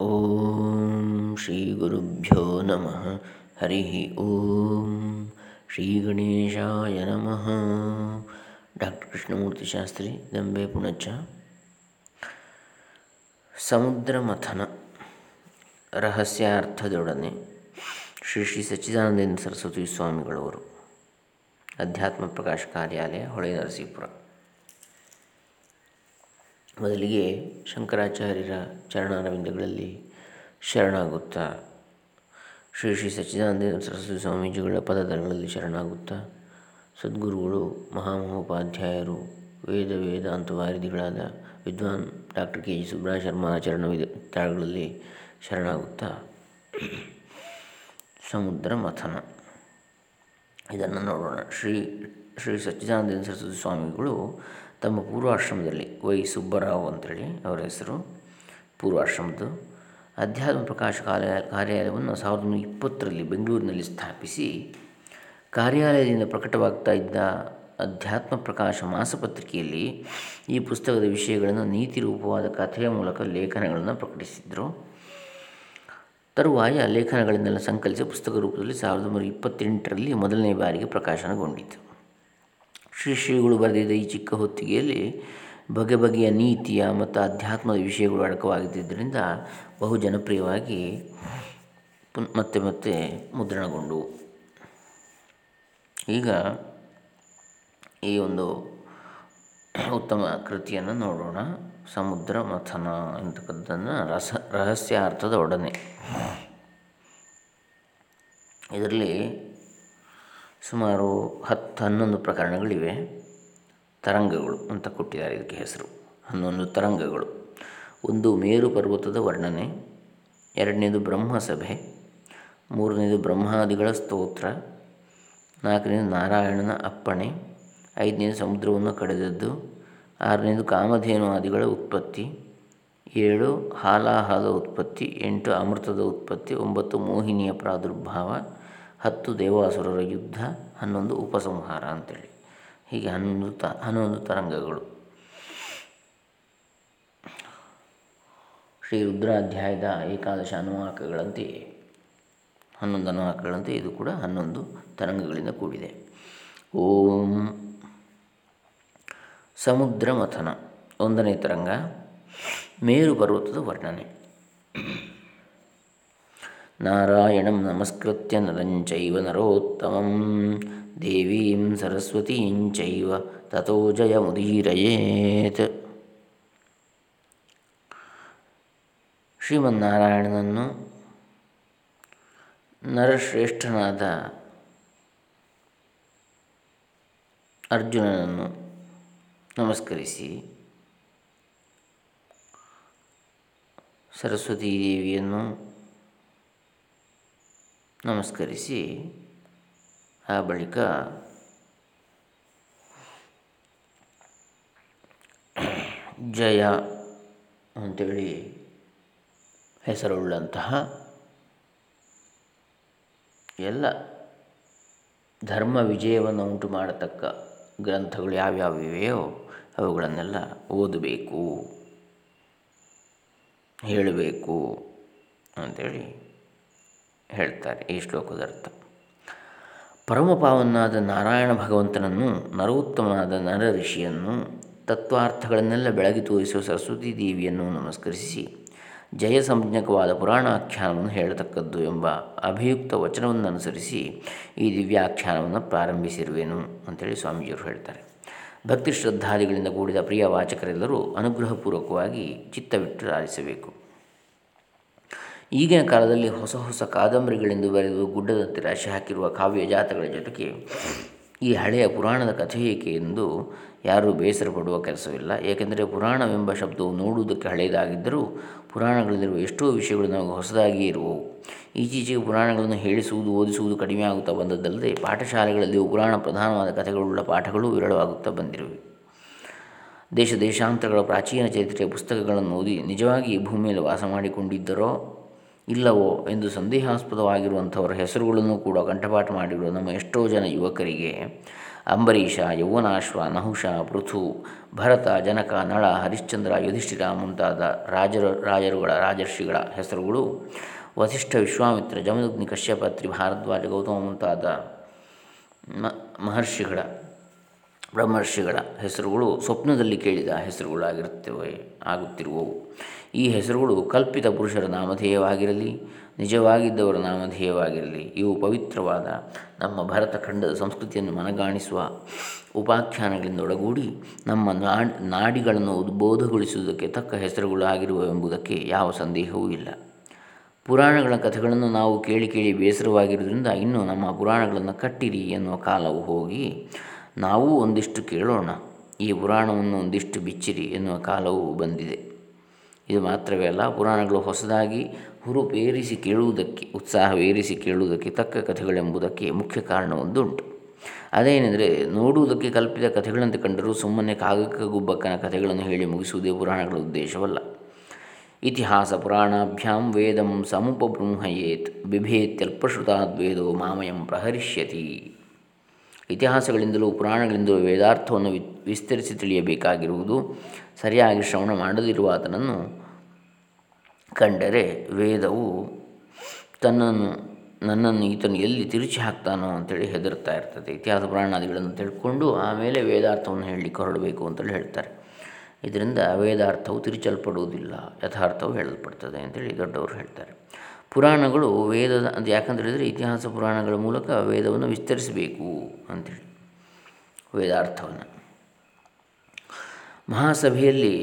ಓಂ ಶ್ರೀ ಗುರುಭ್ಯೋ ನಮಃ. ಹರಿ ಓಂ ಶ್ರೀ ಗಣೇಶಾಯ ನಮಃ. ಡಾಕ್ಟರ್ ಕೃಷ್ಣಮೂರ್ತಿ ಶಾಸ್ತ್ರಿ, ದಂಬೆ ಪುಣಚ ಸಮುದ್ರ ಮಥನ, ರಹಸ್ಯಾರ್ಥದೊಡನೆ ಶ್ರೀ ಶ್ರೀ ಸಚ್ಚಿದಾನಂದೇಂದ್ರ ಸರಸ್ವತಿ ಸ್ವಾಮಿಗಳವರು, ಅಧ್ಯಾತ್ಮ ಪ್ರಕಾಶ ಕಾರ್ಯಾಲಯ, ಹೊಳೆ ನರಸೀಪುರ. ಮೊದಲಿಗೆ ಶಂಕರಾಚಾರ್ಯರ ಚರಣಾರವಿಂದಗಳಲ್ಲಿ ಶರಣಾಗುತ್ತಾ, ಶ್ರೀ ಶ್ರೀ ಸಚ್ಚಿದಾನಂದ ಸರಸ್ವತಿ ಸ್ವಾಮೀಜಿಗಳ ಪದದಗಳಲ್ಲಿ ಶರಣಾಗುತ್ತ, ಸದ್ಗುರುಗಳು, ಮಹಾಮಹೋಪಾಧ್ಯಾಯರು, ವೇದ ವೇದಾಂತ ವಾರಿಧಿಗಳಾದ ವಿದ್ವಾನ್ ಡಾಕ್ಟರ್ ಕೆ ಜಿ ಸುಬ್ರಹ ಶರ್ಮಾ ಚರಣವಿದ ತಾಳಗಳಲ್ಲಿ ಶರಣಾಗುತ್ತ. ಸಮುದ್ರ ಮಥನ. ಇದನ್ನು ನೋಡೋಣ. ಶ್ರೀ ಶ್ರೀ ಸಚ್ಚಿದಾನಂದ ಸರಸ್ವತಿ ಸ್ವಾಮಿಗಳು ತಮ್ಮ ಪೂರ್ವಾಶ್ರಮದಲ್ಲಿ ವೈ ಸುಬ್ಬರಾವ್ ಅಂತೇಳಿ ಅವರ ಹೆಸರು, ಪೂರ್ವಾಶ್ರಮದ್ದು. ಅಧ್ಯಾತ್ಮ ಪ್ರಕಾಶ ಕಾರ್ಯ ಕಾರ್ಯಾಲಯವನ್ನು ಸಾವಿರದ ಒಂಬೈನೂರ ಇಪ್ಪತ್ತರಲ್ಲಿ ಬೆಂಗಳೂರಿನಲ್ಲಿ ಸ್ಥಾಪಿಸಿ, ಕಾರ್ಯಾಲಯದಿಂದ ಪ್ರಕಟವಾಗ್ತಾ ಇದ್ದ ಅಧ್ಯಾತ್ಮ ಪ್ರಕಾಶ ಮಾಸಪತ್ರಿಕೆಯಲ್ಲಿ ಈ ಪುಸ್ತಕದ ವಿಷಯಗಳನ್ನು ನೀತಿ ರೂಪವಾದ ಕಥೆಯ ಮೂಲಕ ಲೇಖನಗಳನ್ನು ಪ್ರಕಟಿಸಿದರು. ತರುವಾಯ ಲೇಖನಗಳನ್ನೆಲ್ಲ ಸಂಕಲಿಸಿ ಪುಸ್ತಕ ರೂಪದಲ್ಲಿ ಸಾವಿರದ ಒಂಬೈನೂರ ಇಪ್ಪತ್ತೆಂಟರಲ್ಲಿ ಮೊದಲನೇ ಬಾರಿಗೆ ಪ್ರಕಾಶನಗೊಂಡಿತು. ಶ್ರೀ ಶ್ರೀಗಳು ಬರೆದಿದ್ದ ಈ ಚಿಕ್ಕ ಹೊತ್ತಿಗೆಯಲ್ಲಿ ಬಗೆ ಬಗೆಯ ನೀತಿಯ ಮತ್ತು ಆಧ್ಯಾತ್ಮದ ವಿಷಯಗಳು ಅಡಕವಾಗಿದ್ದರಿಂದ ಬಹು ಜನಪ್ರಿಯವಾಗಿ ಮತ್ತೆ ಮತ್ತೆ ಮುದ್ರಣಗೊಂಡವು ಈಗ ಈ ಒಂದು ಉತ್ತಮ ಕೃತಿಯನ್ನು ನೋಡೋಣ. ಸಮುದ್ರ ಮಥನ ಅಂತಕ್ಕಂಥದ್ದನ್ನು ರಸ ರಹಸ್ಯಾರ್ಥದ ಒಡನೆ. ಇದರಲ್ಲಿ ಸುಮಾರು ಹತ್ತು ಹನ್ನೊಂದು ಪ್ರಕರಣಗಳಿವೆ. ತರಂಗಗಳು ಅಂತ ಕೊಟ್ಟಿದ್ದಾರೆ ಇದಕ್ಕೆ ಹೆಸರು. ಹನ್ನೊಂದು ತರಂಗಗಳು. ಒಂದು ಮೇರು ಪರ್ವತದ ವರ್ಣನೆ, ಎರಡನೇದು ಬ್ರಹ್ಮಸಭೆ, ಮೂರನೇದು ಬ್ರಹ್ಮಾದಿಗಳ ಸ್ತೋತ್ರ, ನಾಲ್ಕನೇದು ನಾರಾಯಣನ ಅಪ್ಪಣೆ, ಐದನೇದು ಸಮುದ್ರವನ್ನು ಕಡೆದದ್ದು, ಆರನೇದು ಕಾಮಧೇನು ಆದಿಗಳ ಉತ್ಪತ್ತಿ, ಏಳು ಹಾಲಾಹಾಲ ಉತ್ಪತ್ತಿ, ಎಂಟು ಅಮೃತದ ಉತ್ಪತ್ತಿ, ಒಂಬತ್ತು ಮೋಹಿನಿಯ ಪ್ರಾದುರ್ಭಾವ ಹತ್ತು ದೇವಾಸುರರ ಯುದ್ಧ, ಹನ್ನೊಂದು ಉಪಸಂಹಾರ ಅಂತೇಳಿ. ಹೀಗೆ ಹನ್ನೊಂದು ತ, ಹನ್ನೊಂದು ತರಂಗಗಳು. ಶ್ರೀ ರುದ್ರಾಧ್ಯಾಯದ ಏಕಾದಶ ಅನುವಾಕಗಳಂತೆಯೇ, ಹನ್ನೊಂದು ಅನುವಾಕಗಳಂತೆ ಇದು ಕೂಡ ಹನ್ನೊಂದು ತರಂಗಗಳಿಂದ ಕೂಡಿದೆ. ಓಂ ಸಮುದ್ರ ಮಥನ, ಒಂದನೇ ತರಂಗ, ಮೇರು ಪರ್ವತದ ವರ್ಣನೆ. ನಾರಾಯಣಂ ನಮಸ್ಕೃತ್ಯ ನರಂಚೈವ ನರೋತ್ತಮಂ ದೇವೀಂ ಸರಸ್ವತೀಂಚೈವ ತಥೋ ಜಯಮುದೀರಯೇತ್ ಶ್ರೀಮನ್ನಾರಾಯಣನನ್ನು ನರಶ್ರೇಷ್ಠನಾದ ಅರ್ಜುನನನ್ನು ನಮಸ್ಕರಿಸಿ ಸರಸ್ವತೀ ದೇವಿಯನ್ನು ನಮಸ್ಕರಿಸಿ. ಆ ಬಳಿಕ ಜಯ ಅಂಥೇಳಿ ಹೆಸರುಳ್ಳಂತಹ ಎಲ್ಲ ಧರ್ಮ ವಿಜಯವನ್ನು ಉಂಟು ಮಾಡತಕ್ಕ ಗ್ರಂಥಗಳು ಯಾವ್ಯಾವಿವೆಯೋ ಅವುಗಳನ್ನೆಲ್ಲ ಓದಬೇಕು, ಹೇಳಬೇಕು ಅಂಥೇಳಿ ಹೇಳ್ತಾರೆ ಈ ಶ್ಲೋಕದ ಅರ್ಥ. ಪರಮಪಾವನಾದ ನಾರಾಯಣ ಭಗವಂತನನ್ನು ನರೋತ್ತಮನಾದ ನರ ಋಷಿಯನ್ನು ತತ್ವಾರ್ಥಗಳನ್ನೆಲ್ಲ ಬೆಳಗಿ ತೋರಿಸುವ ಸರಸ್ವತಿ ದೇವಿಯನ್ನು ನಮಸ್ಕರಿಸಿ ಜಯ ಸಂಜ್ಞಕವಾದ ಪುರಾಣಾಖ್ಯಾನವನ್ನು ಹೇಳತಕ್ಕದ್ದು ಎಂಬ ಅಭಿಯುಕ್ತ ವಚನವನ್ನು ಅನುಸರಿಸಿ ಈ ದಿವ್ಯಾಖ್ಯಾನವನ್ನು ಪ್ರಾರಂಭಿಸಿರುವೆನು ಅಂತೇಳಿ ಸ್ವಾಮೀಜಿಯವರು ಹೇಳ್ತಾರೆ. ಭಕ್ತಿ ಶ್ರದ್ಧಾದಿಗಳಿಂದ ಕೂಡಿದ ಪ್ರಿಯ ವಾಚಕರೆಲ್ಲರೂ ಅನುಗ್ರಹಪೂರ್ವಕವಾಗಿ ಚಿತ್ತವಿಟ್ಟು ಆಲಿಸಬೇಕು. ಈಗಿನ ಕಾಲದಲ್ಲಿ ಹೊಸ ಹೊಸ ಕಾದಂಬರಿಗಳೆಂದು ಬರೆದು ಗುಡ್ಡದಂತೆ ರಾಶಿ ಹಾಕಿರುವ ಕಾವ್ಯ ಜಾತಗಳ ಜೊತೆಗೆ ಈ ಹಳೆಯ ಪುರಾಣದ ಕಥೆ ಏಕೆ ಎಂದು ಯಾರೂ ಬೇಸರ ಪಡುವ ಕೆಲಸವಿಲ್ಲ. ಏಕೆಂದರೆ ಪುರಾಣವೆಂಬ ಶಬ್ದವು ನೋಡುವುದಕ್ಕೆ ಹಳೆಯದಾಗಿದ್ದರೂ ಪುರಾಣಗಳಲ್ಲಿರುವ ಎಷ್ಟೋ ವಿಷಯಗಳು ನಮಗೆ ಹೊಸದಾಗಿಯೇ ಇರುವವು. ಈಚೀಚೆಗೆ ಪುರಾಣಗಳನ್ನು ಹೇಳಿಸುವುದು, ಓದಿಸುವುದು ಕಡಿಮೆ ಆಗುತ್ತಾ ಬಂದದ್ದಲ್ಲದೆ ಪಾಠಶಾಲೆಗಳಲ್ಲಿಯೂ ಪುರಾಣ ಪ್ರಧಾನವಾದ ಕಥೆಗಳುಳ್ಳ ಪಾಠಗಳು ವಿರಳವಾಗುತ್ತಾ ಬಂದಿರುವೆ. ದೇಶ ದೇಶಾಂತರಗಳ ಪ್ರಾಚೀನ ಚರಿತ್ರೆಯ ಪುಸ್ತಕಗಳನ್ನು ಓದಿ ನಿಜವಾಗಿ ಈ ಭೂಮಿಯಲ್ಲಿ ವಾಸ ಮಾಡಿಕೊಂಡಿದ್ದರೋ ಇಲ್ಲವೋ ಎಂದು ಸಂದೇಹಾಸ್ಪದವಾಗಿರುವಂಥವರ ಹೆಸರುಗಳನ್ನು ಕೂಡ ಕಂಠಪಾಠ ಮಾಡಿರುವ ನಮ್ಮ ಎಷ್ಟೋ ಜನ ಯುವಕರಿಗೆ ಅಂಬರೀಷ, ಯೌವನಾಶ್ವ, ನಹುಷ, ಪೃಥು, ಭರತ, ಜನಕ, ನಳ, ಹರಿಶ್ಚಂದ್ರ, ಯುಧಿಷ್ಠಿರ ಮುಂತಾದ ರಾಜರ, ರಾಜರುಗಳ, ರಾಜರ್ಷಿಗಳ ಹೆಸರುಗಳು, ವಸಿಷ್ಠ ವಿಶ್ವಾಮಿತ್ರ, ಜಮದಗ್ನಿ ಕಶ್ಯಪತ್ರಿ ಭಾರದ್ವಾಜ ಗೌತಮ ಮುಂತಾದ ಮಹರ್ಷಿಗಳ, ಬ್ರಹ್ಮರ್ಷಿಗಳ ಹೆಸರುಗಳು ಸ್ವಪ್ನದಲ್ಲಿ ಕೇಳಿದ ಹೆಸರುಗಳಾಗಿರುತ್ತವೆ, ಆಗುತ್ತಿರುವವು. ಈ ಹೆಸರುಗಳು ಕಲ್ಪಿತ ಪುರುಷರ ನಾಮಧೇಯವಾಗಿರಲಿ, ನಿಜವಾಗಿದ್ದವರ ನಾಮಧೇಯವಾಗಿರಲಿ. ಇವು ಪವಿತ್ರವಾದ ನಮ್ಮ ಭರತಖಂಡದ ಸಂಸ್ಕೃತಿಯನ್ನು ಮನಗಾಣಿಸುವ ಉಪಾಖ್ಯಾನಗಳಿಂದ ಒಳಗೂಡಿ ನಮ್ಮ ನಾಡಿಗಳನ್ನು ಉದ್ಬೋಧಗೊಳಿಸುವುದಕ್ಕೆ ತಕ್ಕ ಹೆಸರುಗಳು ಆಗಿರುವವೆಂಬುದಕ್ಕೆ ಯಾವ ಸಂದೇಹವೂ ಇಲ್ಲ. ಪುರಾಣಗಳ ಕಥೆಗಳನ್ನು ನಾವು ಕೇಳಿ ಕೇಳಿ ಬೇಸರವಾಗಿರುವುದರಿಂದ ಇನ್ನು ನಮ್ಮ ಪುರಾಣಗಳನ್ನು ಕಟ್ಟಿರಿ ಎನ್ನುವ ಕಾಲವು ಹೋಗಿ ನಾವೂ ಒಂದಿಷ್ಟು ಕೇಳೋಣ. ಈ ಪುರಾಣವನ್ನು ಒಂದಿಷ್ಟು ಬಿಚ್ಚಿರಿ ಎನ್ನುವ ಕಾಲವು ಬಂದಿದೆ. ಇದು ಮಾತ್ರವೇ ಅಲ್ಲ, ಪುರಾಣಗಳು ಹೊಸದಾಗಿ ಹುರುಪೇರಿಸಿ ಕೇಳುವುದಕ್ಕೆ, ಉತ್ಸಾಹವೇರಿಸಿ ಕೇಳುವುದಕ್ಕೆ ತಕ್ಕ ಕಥೆಗಳೆಂಬುದಕ್ಕೆ ಮುಖ್ಯ ಕಾರಣವೊಂದುಂಟು. ಅದೇನೆಂದರೆ ನೋಡುವುದಕ್ಕೆ ಕಲ್ಪಿತ ಕಥೆಗಳಂತೆ ಕಂಡರೂ ಸುಮ್ಮನೆ ಕಾಗಕ್ಕ ಗುಬ್ಬಕ್ಕನ ಕಥೆಗಳನ್ನು ಹೇಳಿ ಮುಗಿಸುವುದೇ ಪುರಾಣಗಳ ಉದ್ದೇಶವಲ್ಲ. ಇತಿಹಾಸ ಪುರಾಣಾಭ್ಯಾಂ ವೇದಂ ಸಮುಪಬೃಂಹಯೇತ್, ಬಿಭೇತ್ಯಲ್ಪಶ್ರುತಾದ್ವೇದೋ ಮಾಮಯಂ ಪ್ರಹರಿಷ್ಯತಿ. ಇತಿಹಾಸಗಳಿಂದಲೂ ಪುರಾಣಗಳಿಂದಲೂ ವೇದಾರ್ಥವನ್ನು ವಿಸ್ತರಿಸಿ ತಿಳಿಯಬೇಕಾಗಿರುವುದು ಸರಿಯಾಗಿ ಶ್ರವಣ ಮಾಡದಿರುವ ಆತನನ್ನು ಕಂಡರೆ ವೇದವು ತನ್ನನ್ನು, ನನ್ನನ್ನು ಈತನು ಎಲ್ಲಿ ತಿರುಚಿ ಹಾಕ್ತಾನೋ ಅಂತೇಳಿ ಹೆದರ್ತಾ ಇರ್ತದೆ. ಇತಿಹಾಸ ಪುರಾಣಾದಿಗಳನ್ನು ತಿಳ್ಕೊಂಡು ಆಮೇಲೆ ವೇದಾರ್ಥವನ್ನು ಹೇಳಲಿಕ್ಕೆ ಹೊರಡಬೇಕು ಅಂತೇಳಿ ಹೇಳ್ತಾರೆ. ಇದರಿಂದ ವೇದಾರ್ಥವು ತಿರುಚಲ್ಪಡುವುದಿಲ್ಲ, ಯಥಾರ್ಥವು ಹೇಳಲ್ಪಡ್ತದೆ ಅಂತೇಳಿ ದೊಡ್ಡವರು ಹೇಳ್ತಾರೆ. ಪುರಾಣಗಳು ವೇದದ ಅದು ಯಾಕಂತ ಹೇಳಿದರೆ ಇತಿಹಾಸ ಪುರಾಣಗಳ ಮೂಲಕ ವೇದವನ್ನು ವಿಸ್ತರಿಸಬೇಕು ಅಂಥೇಳಿ ವೇದಾರ್ಥವನ್ನು. ಮಹಾಸಭೆಯಲ್ಲಿ,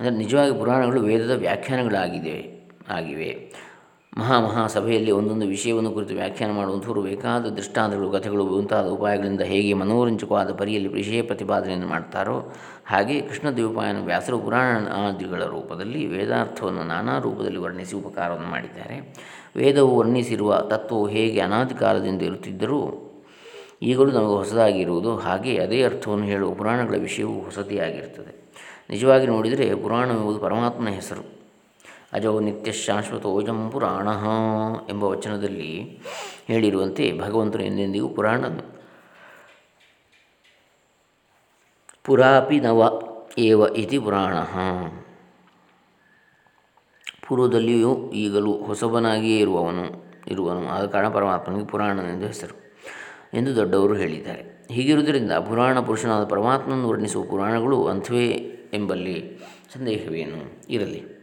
ಅಂದರೆ ನಿಜವಾಗಿ ಪುರಾಣಗಳು ವೇದದ ವ್ಯಾಖ್ಯಾನಗಳಾಗಿದೆ, ಆಗಿವೆ. ಮಹಾ ಮಹಾಸಭೆಯಲ್ಲಿ ಒಂದೊಂದು ವಿಷಯವನ್ನು ಕುರಿತು ವ್ಯಾಖ್ಯಾನ ಮಾಡುವಂಥವರು ಬೇಕಾದ ದೃಷ್ಟಾಂತಗಳು, ಕಥೆಗಳು, ಮುಂತಾದ ಉಪಾಯಗಳಿಂದ ಹೇಗೆ ಮನೋರಂಜಕವಾದ ಪರಿಯಲ್ಲಿ ವಿಷಯ ಪ್ರತಿಪಾದನೆಯನ್ನು ಮಾಡ್ತಾರೋ ಹಾಗೆ ಕೃಷ್ಣದೇವಪಾಯನ ವ್ಯಾಸರು ಪುರಾಣ ಆದಿಗಳ ರೂಪದಲ್ಲಿ ವೇದಾರ್ಥವನ್ನು ನಾನಾ ರೂಪದಲ್ಲಿ ವರ್ಣಿಸಿ ಉಪಕಾರವನ್ನು ಮಾಡಿದ್ದಾರೆ. ವೇದವು ವರ್ಣಿಸಿರುವ ತತ್ವವು ಹೇಗೆ ಅನಾದಿ ಕಾಲದಿಂದ ಇರುತ್ತಿದ್ದರೂ ಈಗಲೂ ನಮಗೆ ಹೊಸದಾಗಿರುವುದು. ಹಾಗೆ ಅದೇ ಅರ್ಥವನ್ನು ಹೇಳುವ ಪುರಾಣಗಳ ವಿಷಯವು ಹೊಸತಿಯಾಗಿರುತ್ತದೆ ನಿಜವಾಗಿ ನೋಡಿದರೆ ಪುರಾಣವೆಂಬುದು ಪರಮಾತ್ಮನ ಹೆಸರು. ಅಜೋ ನಿತ್ಯ ಶಾಶ್ವತೋಜಂ ಪುರಾಣ ಎಂಬ ವಚನದಲ್ಲಿ ಹೇಳಿರುವಂತೆ ಭಗವಂತನು ಎಂದೆಂದಿಗೂ ಪುರಾಣನು ಪುರಾಪಿ ನವ ಏವ ಇತಿ ಪುರಾಣ. ಪೂರ್ವದಲ್ಲಿಯೂ ಈಗಲೂ ಹೊಸಬನಾಗಿಯೇ ಇರುವವನು ಇರುವನು ಆದ ಕಾರಣ ಪರಮಾತ್ಮನಿಗೆ ಪುರಾಣನೆಂದು ಹೆಸರು ಎಂದು ದೊಡ್ಡವರು ಹೇಳಿದ್ದಾರೆ. ಹೀಗಿರುವುದರಿಂದ ಪುರಾಣ ಪುರುಷನಾದ ಪರಮಾತ್ಮನನ್ನು ವರ್ಣಿಸುವ ಪುರಾಣಗಳು ಅಂಥವೇ ಎಂಬಲ್ಲಿ ಸಂದೇಹವೇನು? ಇರಲಿ.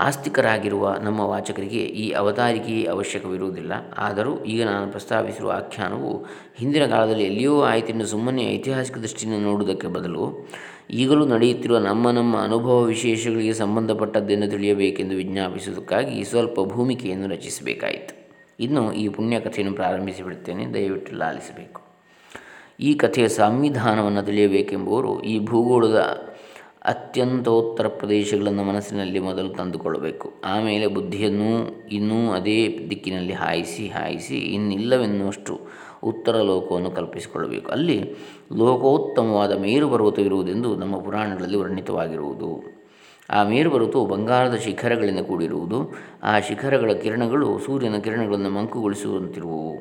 ಆಸ್ತಿಕರಾಗಿರುವ ನಮ್ಮ ವಾಚಕರಿಗೆ ಈ ಅವತಾರಿಕೆಯೇ ಅವಶ್ಯಕವಿರುವುದಿಲ್ಲ. ಆದರೂ ಈಗ ನಾನು ಪ್ರಸ್ತಾವಿಸಿರುವ ಆಖ್ಯಾನವು ಹಿಂದಿನ ಕಾಲದಲ್ಲಿ ಎಲ್ಲಿಯೂ ಆಯಿತೆಂದು ಸುಮ್ಮನೆ ಐತಿಹಾಸಿಕ ದೃಷ್ಟಿಯಿಂದ ನೋಡುವುದಕ್ಕೆ ಬದಲು ಈಗಲೂ ನಡೆಯುತ್ತಿರುವ ನಮ್ಮ ನಮ್ಮ ಅನುಭವ ವಿಶೇಷಗಳಿಗೆ ಸಂಬಂಧಪಟ್ಟದ್ದೆಂದು ತಿಳಿಯಬೇಕೆಂದು ವಿಜ್ಞಾಪಿಸುವುದಕ್ಕಾಗಿ ಸ್ವಲ್ಪ ಭೂಮಿಕೆಯನ್ನು ರಚಿಸಬೇಕಾಯಿತು. ಇನ್ನು ಈ ಪುಣ್ಯಕಥೆಯನ್ನು ಪ್ರಾರಂಭಿಸಿ ಬಿಡುತ್ತೇನೆ. ದಯವಿಟ್ಟು ಲಾಲಿಸಬೇಕು. ಈ ಕಥೆಯ ಸಂವಿಧಾನವನ್ನು ತಿಳಿಯಬೇಕೆಂಬುವರು ಈ ಭೂಗೋಳದ ಅತ್ಯಂತೋತ್ತರ ಪ್ರದೇಶಗಳನ್ನು ಮನಸ್ಸಿನಲ್ಲಿ ಮೊದಲು ತಂದುಕೊಳ್ಳಬೇಕು. ಆಮೇಲೆ ಬುದ್ಧಿಯನ್ನು ಇನ್ನೂ ಅದೇ ದಿಕ್ಕಿನಲ್ಲಿ ಹಾಯಿಸಿ ಹಾಯಿಸಿ ಇನ್ನಿಲ್ಲವೆನ್ನುವಷ್ಟು ಉತ್ತರ ಲೋಕವನ್ನು ಕಲ್ಪಿಸಿಕೊಳ್ಳಬೇಕು. ಅಲ್ಲಿ ಲೋಕೋತ್ತಮವಾದ ಮೇರು ಪರ್ವತವಿರುವುದೆಂದು ನಮ್ಮ ಪುರಾಣಗಳಲ್ಲಿ ವರ್ಣಿತವಾಗಿರುವುದು. ಆ ಮೇರು ಪರ್ವತವು ಬಂಗಾರದ ಶಿಖರಗಳಿಂದ ಕೂಡಿರುವುದು. ಆ ಶಿಖರಗಳ ಕಿರಣಗಳು ಸೂರ್ಯನ ಕಿರಣಗಳನ್ನು ಮಂಕುಗೊಳಿಸುವಂತಿರುವವು.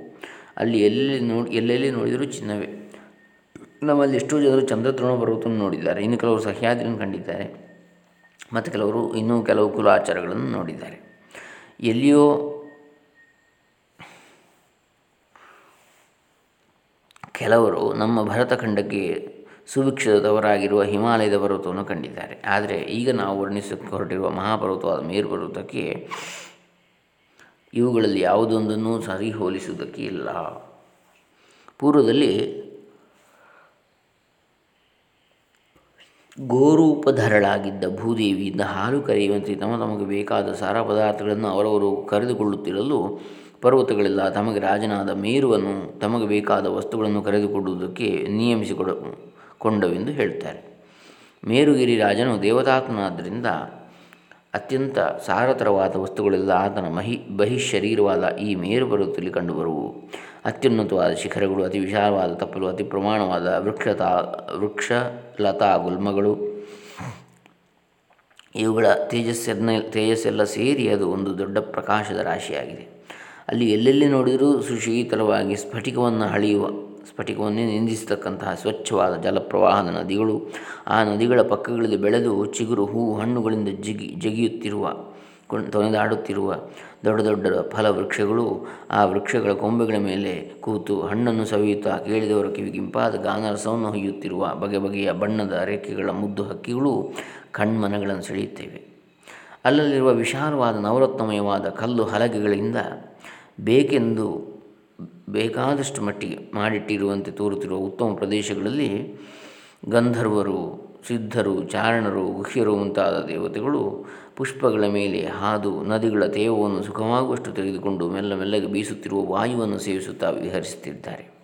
ಅಲ್ಲಿ ಎಲ್ಲೆಲ್ಲಿ ನೋಡಿ, ಎಲ್ಲೆಲ್ಲಿ ನೋಡಿದರೂ ಚಿನ್ನವೇ. ನಮ್ಮಲ್ಲಿ ಎಷ್ಟೋ ಜನರು ಚಂದ್ರದ್ರೋಣ ಪರ್ವತವನ್ನು ನೋಡಿದ್ದಾರೆ. ಇನ್ನು ಕೆಲವರು ಸಹ್ಯಾದ್ರಿಯನ್ನು ಕಂಡಿದ್ದಾರೆ. ಮತ್ತು ಕೆಲವರು ಇನ್ನೂ ಕೆಲವು ಕುಲಾಚಾರಗಳನ್ನು ನೋಡಿದ್ದಾರೆ. ಎಲ್ಲಿಯೋ ಕೆಲವರು ನಮ್ಮ ಭರತಖಂಡಕ್ಕೆ ಸುಭಿಕ್ಷದವರಾಗಿರುವ ಹಿಮಾಲಯದ ಪರ್ವತವನ್ನು ಕಂಡಿದ್ದಾರೆ. ಆದರೆ ಈಗ ನಾವು ವರ್ಣಿಸಕ್ಕೆ ಹೊರಟಿರುವ ಮಹಾಪರ್ವತವಾದ ಮೇರು ಪರ್ವತಕ್ಕೆ ಇವುಗಳಲ್ಲಿ ಯಾವುದೊಂದನ್ನು ಸರಿ ಹೋಲಿಸುವುದಕ್ಕೆ ಇಲ್ಲ. ಪೂರ್ವದಲ್ಲಿ ಗೋರೂಪಧರಳಾಗಿದ್ದ ಭೂದೇವಿಯಿಂದ ಹಾಲು ಕರೆಯುವಂತೆ ತಮ್ಮ ತಮಗೆ ಬೇಕಾದ ಸಾರ ಪದಾರ್ಥಗಳನ್ನು ಅವರವರು ಕರೆದುಕೊಳ್ಳುತ್ತಿರಲು ಪರ್ವತಗಳೆಲ್ಲ ತಮಗೆ ರಾಜನಾದ ಮೇರುವನ್ನು ತಮಗೆ ಬೇಕಾದ ವಸ್ತುಗಳನ್ನು ಕರೆದುಕೊಳ್ಳುವುದಕ್ಕೆ ನಿಯಮಿಸಿಕೊಡ ಕೊಂಡವೆಂದು ಹೇಳ್ತಾರೆ. ಮೇರುಗಿರಿ ರಾಜನು ದೇವತಾತ್ಮನಾದ್ದರಿಂದ ಅತ್ಯಂತ ಸಾರತರವಾದ ವಸ್ತುಗಳೆಲ್ಲ ಆತನ ಮಹಿ ಬಹಿಶರೀರವಾದ ಈ ಮೇರು ಪರ್ವತದಲ್ಲಿ ಕಂಡುಬರುವು. ಅತ್ಯುನ್ನತವಾದ ಶಿಖರಗಳು, ಅತಿ ವಿಶಾಲವಾದ ತಪ್ಪಲು, ಅತಿ ಪ್ರಮಾಣವಾದ ವೃಕ್ಷತಾ ವೃಕ್ಷ ಲತಾ ಗುಲ್ಮಗಳು. ಇವುಗಳ ತೇಜಸ್ಸನ್ನ, ತೇಜಸ್ಸೆಲ್ಲ ಸೇರಿ ಅದು ಒಂದು ದೊಡ್ಡ ಪ್ರಕಾಶದ ರಾಶಿಯಾಗಿದೆ. ಅಲ್ಲಿ ಎಲ್ಲೆಲ್ಲಿ ನೋಡಿದರೂ ಸುಶೀತಲವಾಗಿ ಸ್ಫಟಿಕವನ್ನು ಹಳೆಯುವ ಸ್ಫಟಿಕವನ್ನೇ ನಿಂದಿಸತಕ್ಕಂತಹ ಸ್ವಚ್ಛವಾದ ಜಲಪ್ರವಾಹದ ನದಿಗಳು. ಆ ನದಿಗಳ ಪಕ್ಕಗಳಲ್ಲಿ ಬೆಳೆದು ಚಿಗುರು ಹೂವು ಹಣ್ಣುಗಳಿಂದ ಜಿಗಿ, ಜಗಿಯುತ್ತಿರುವ ತೊನೆದಾಡುತ್ತಿರುವ ದೊಡ್ಡ ದೊಡ್ಡ ಫಲವೃಕ್ಷಗಳು. ಆ ವೃಕ್ಷಗಳ ಕೊಂಬೆಗಳ ಮೇಲೆ ಕೂತು ಹಣ್ಣನ್ನು ಸವಿಯುತ್ತಾ ಕೇಳಿದವರ ಕಿವಿಗಿಂಪಾದ ಗಾನರಸವನ್ನು ಹೊಯ್ಯುತ್ತಿರುವ ಬಗೆ ಬಗೆಯ ಬಣ್ಣದ ರೇಖೆಗಳ ಮುದ್ದು ಹಕ್ಕಿಗಳು ಕಣ್ಮನಗಳನ್ನು ಸೆಳೆಯುತ್ತೇವೆ. ಅಲ್ಲಲ್ಲಿರುವ ವಿಶಾಲವಾದ ನವರತ್ನಮಯವಾದ ಕಲ್ಲು ಹಲಗೆಗಳಿಂದ ಬೇಕೆಂದು ಬೇಕಾದಷ್ಟು ಮಟ್ಟಿಗೆ ಮಾಡಿಟ್ಟಿರುವಂತೆ ತೋರುತ್ತಿರುವ ಉತ್ತಮ ಪ್ರದೇಶಗಳಲ್ಲಿ ಗಂಧರ್ವರು, ಸಿದ್ಧರು, ಚಾರಣರು, ಗುಹ್ಯರು ಮುಂತಾದ ದೇವತೆಗಳು ಪುಷ್ಪಗಳ ಮೇಲೆ ಹಾದು ನದಿಗಳ ತೇವವನ್ನು ಸುಖವಾಗುವಷ್ಟು ತೆಗೆದುಕೊಂಡು ಮೆಲ್ಲ ಮೆಲ್ಲಗೆ ಬೀಸುತ್ತಿರುವ ವಾಯುವನ್ನು ಸೇವಿಸುತ್ತಾ ವಿಹರಿಸುತ್ತಿದ್ದಾರೆ.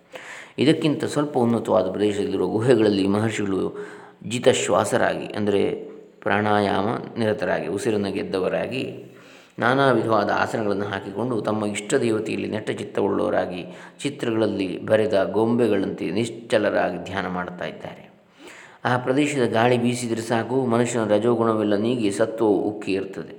ಇದಕ್ಕಿಂತ ಸ್ವಲ್ಪ ಉನ್ನತವಾದ ಪ್ರದೇಶದಲ್ಲಿರುವ ಗುಹೆಗಳಲ್ಲಿ ಮಹರ್ಷಿಗಳು ಜಿತಶ್ವಾಸರಾಗಿ, ಅಂದರೆ ಪ್ರಾಣಾಯಾಮ ನಿರತರಾಗಿ, ಉಸಿರನ್ನು ಗೆದ್ದವರಾಗಿ ನಾನಾ ವಿಧವಾದ ಆಸನಗಳನ್ನು ಹಾಕಿಕೊಂಡು ತಮ್ಮ ಇಷ್ಟ ದೇವತೆಯಲ್ಲಿ ನೆಟ್ಟ ಚಿತ್ತವುಳ್ಳವರಾಗಿ ಚಿತ್ರಗಳಲ್ಲಿ ಬರೆದ ಗೊಂಬೆಗಳಂತೆ ನಿಶ್ಚಲರಾಗಿ ಧ್ಯಾನ ಮಾಡುತ್ತಾ ಇದ್ದಾರೆ. ಆ ಪ್ರದೇಶದ ಗಾಳಿ ಬೀಸಿದರೆ ಸಾಕು, ಮನುಷ್ಯನ ರಜೋಗುಣವೆಲ್ಲ ನೀಗಿ ಸತ್ವವು ಉಕ್ಕಿ ಇರ್ತದೆ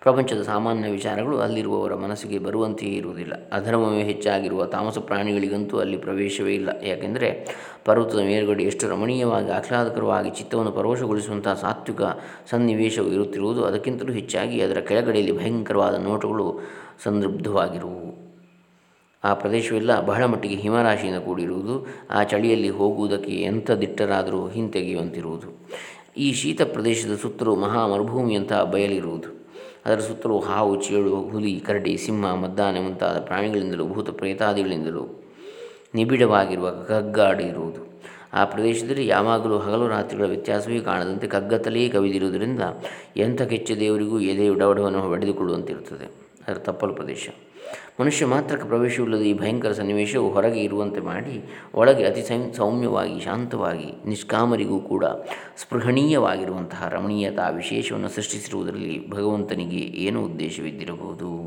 ಪ್ರಪಂಚದ ಸಾಮಾನ್ಯ ವಿಚಾರಗಳು ಅಲ್ಲಿರುವವರ ಮನಸ್ಸಿಗೆ ಬರುವಂತೆಯೇ ಇರುವುದಿಲ್ಲ. ಅಧರ್ಮವೇ ಹೆಚ್ಚಾಗಿರುವ ತಾಮಸ ಪ್ರಾಣಿಗಳಿಗಂತೂ ಅಲ್ಲಿ ಪ್ರವೇಶವೇ ಇಲ್ಲ. ಯಾಕೆಂದರೆ ಪರ್ವತದ ಮೇಲುಗಡೆ ಎಷ್ಟು ರಮಣೀಯವಾಗಿ ಆಹ್ಲಾದಕರವಾಗಿ ಚಿತ್ತವನ್ನು ಪರವಶಗೊಳಿಸುವಂತಹ ಸಾತ್ವಿಕ ಸನ್ನಿವೇಶವು ಇರುತ್ತಿರುವುದು ಅದಕ್ಕಿಂತಲೂ ಹೆಚ್ಚಾಗಿ ಅದರ ಕೆಳಗಡೆಯಲ್ಲಿ ಭಯಂಕರವಾದ ನೋಟಗಳು ಸಂದೃಬ್ಧವಾಗಿರುವು ಆ ಪ್ರದೇಶವೆಲ್ಲ ಬಹಳ ಮಟ್ಟಿಗೆ ಹಿಮರಾಶಿಯಿಂದ ಕೂಡಿರುವುದು. ಆ ಚಳಿಯಲ್ಲಿ ಹೋಗುವುದಕ್ಕೆ ಎಂಥ ದಿಟ್ಟರಾದರೂ ಹಿಂತೆಗೆಯುವಂತಿರುವುದು. ಈ ಶೀತ ಪ್ರದೇಶದ ಸುತ್ತಲೂ ಮಹಾ ಮರುಭೂಮಿಯಂತಹ ಬಯಲಿರುವುದು. ಅದರ ಸುತ್ತಲೂ ಹಾವು, ಚೇಳು, ಹುಲಿ, ಕರಡಿ, ಸಿಂಹ, ಮದ್ದಾನೆ ಮುಂತಾದ ಪ್ರಾಣಿಗಳಿಂದಲೂ, ಭೂತ ಪ್ರೇತಾದಿಗಳಿಂದಲೂ ನಿಬಿಡವಾಗಿರುವ ಕಗ್ಗಾಡು ಇರುವುದು. ಆ ಪ್ರದೇಶದಲ್ಲಿ ಯಾವಾಗಲೂ ಹಗಲು ರಾತ್ರಿಗಳ ವ್ಯತ್ಯಾಸವೇ ಕಾಣದಂತೆ ಕಗ್ಗತ್ತಲೇ ಕವಿದಿರುವುದರಿಂದ ಎಂಥ ಕೆಚ್ಚ ದೇವರಿಗೂ ಎದೆ ಉಡವಡವನ್ನು ಹೊಡೆದುಕೊಳ್ಳುವಂತಿರುತ್ತದೆ. ಅದರ ತಪ್ಪಲು ಪ್ರದೇಶ. ಮನುಷ್ಯ ಮಾತ್ರಕ್ಕೆ ಪ್ರವೇಶವಿಲ್ಲದ ಈ ಭಯಂಕರ ಸನ್ನಿವೇಶವು ಹೊರಗೆ ಇರುವಂತೆ ಮಾಡಿ ಒಳಗೆ ಅತಿ ಸೌಮ್ಯವಾಗಿ, ಶಾಂತವಾಗಿ, ನಿಷ್ಕಾಮರಿಗೂ ಕೂಡ ಸ್ಪೃಹಣೀಯವಾಗಿರುವಂತಹ ರಮಣೀಯತಾ ವಿಶೇಷವನ್ನು ಸೃಷ್ಟಿಸಿರುವುದರಲ್ಲಿ ಭಗವಂತನಿಗೆ ಏನು ಉದ್ದೇಶವಿದ್ದಿರಬಹುದು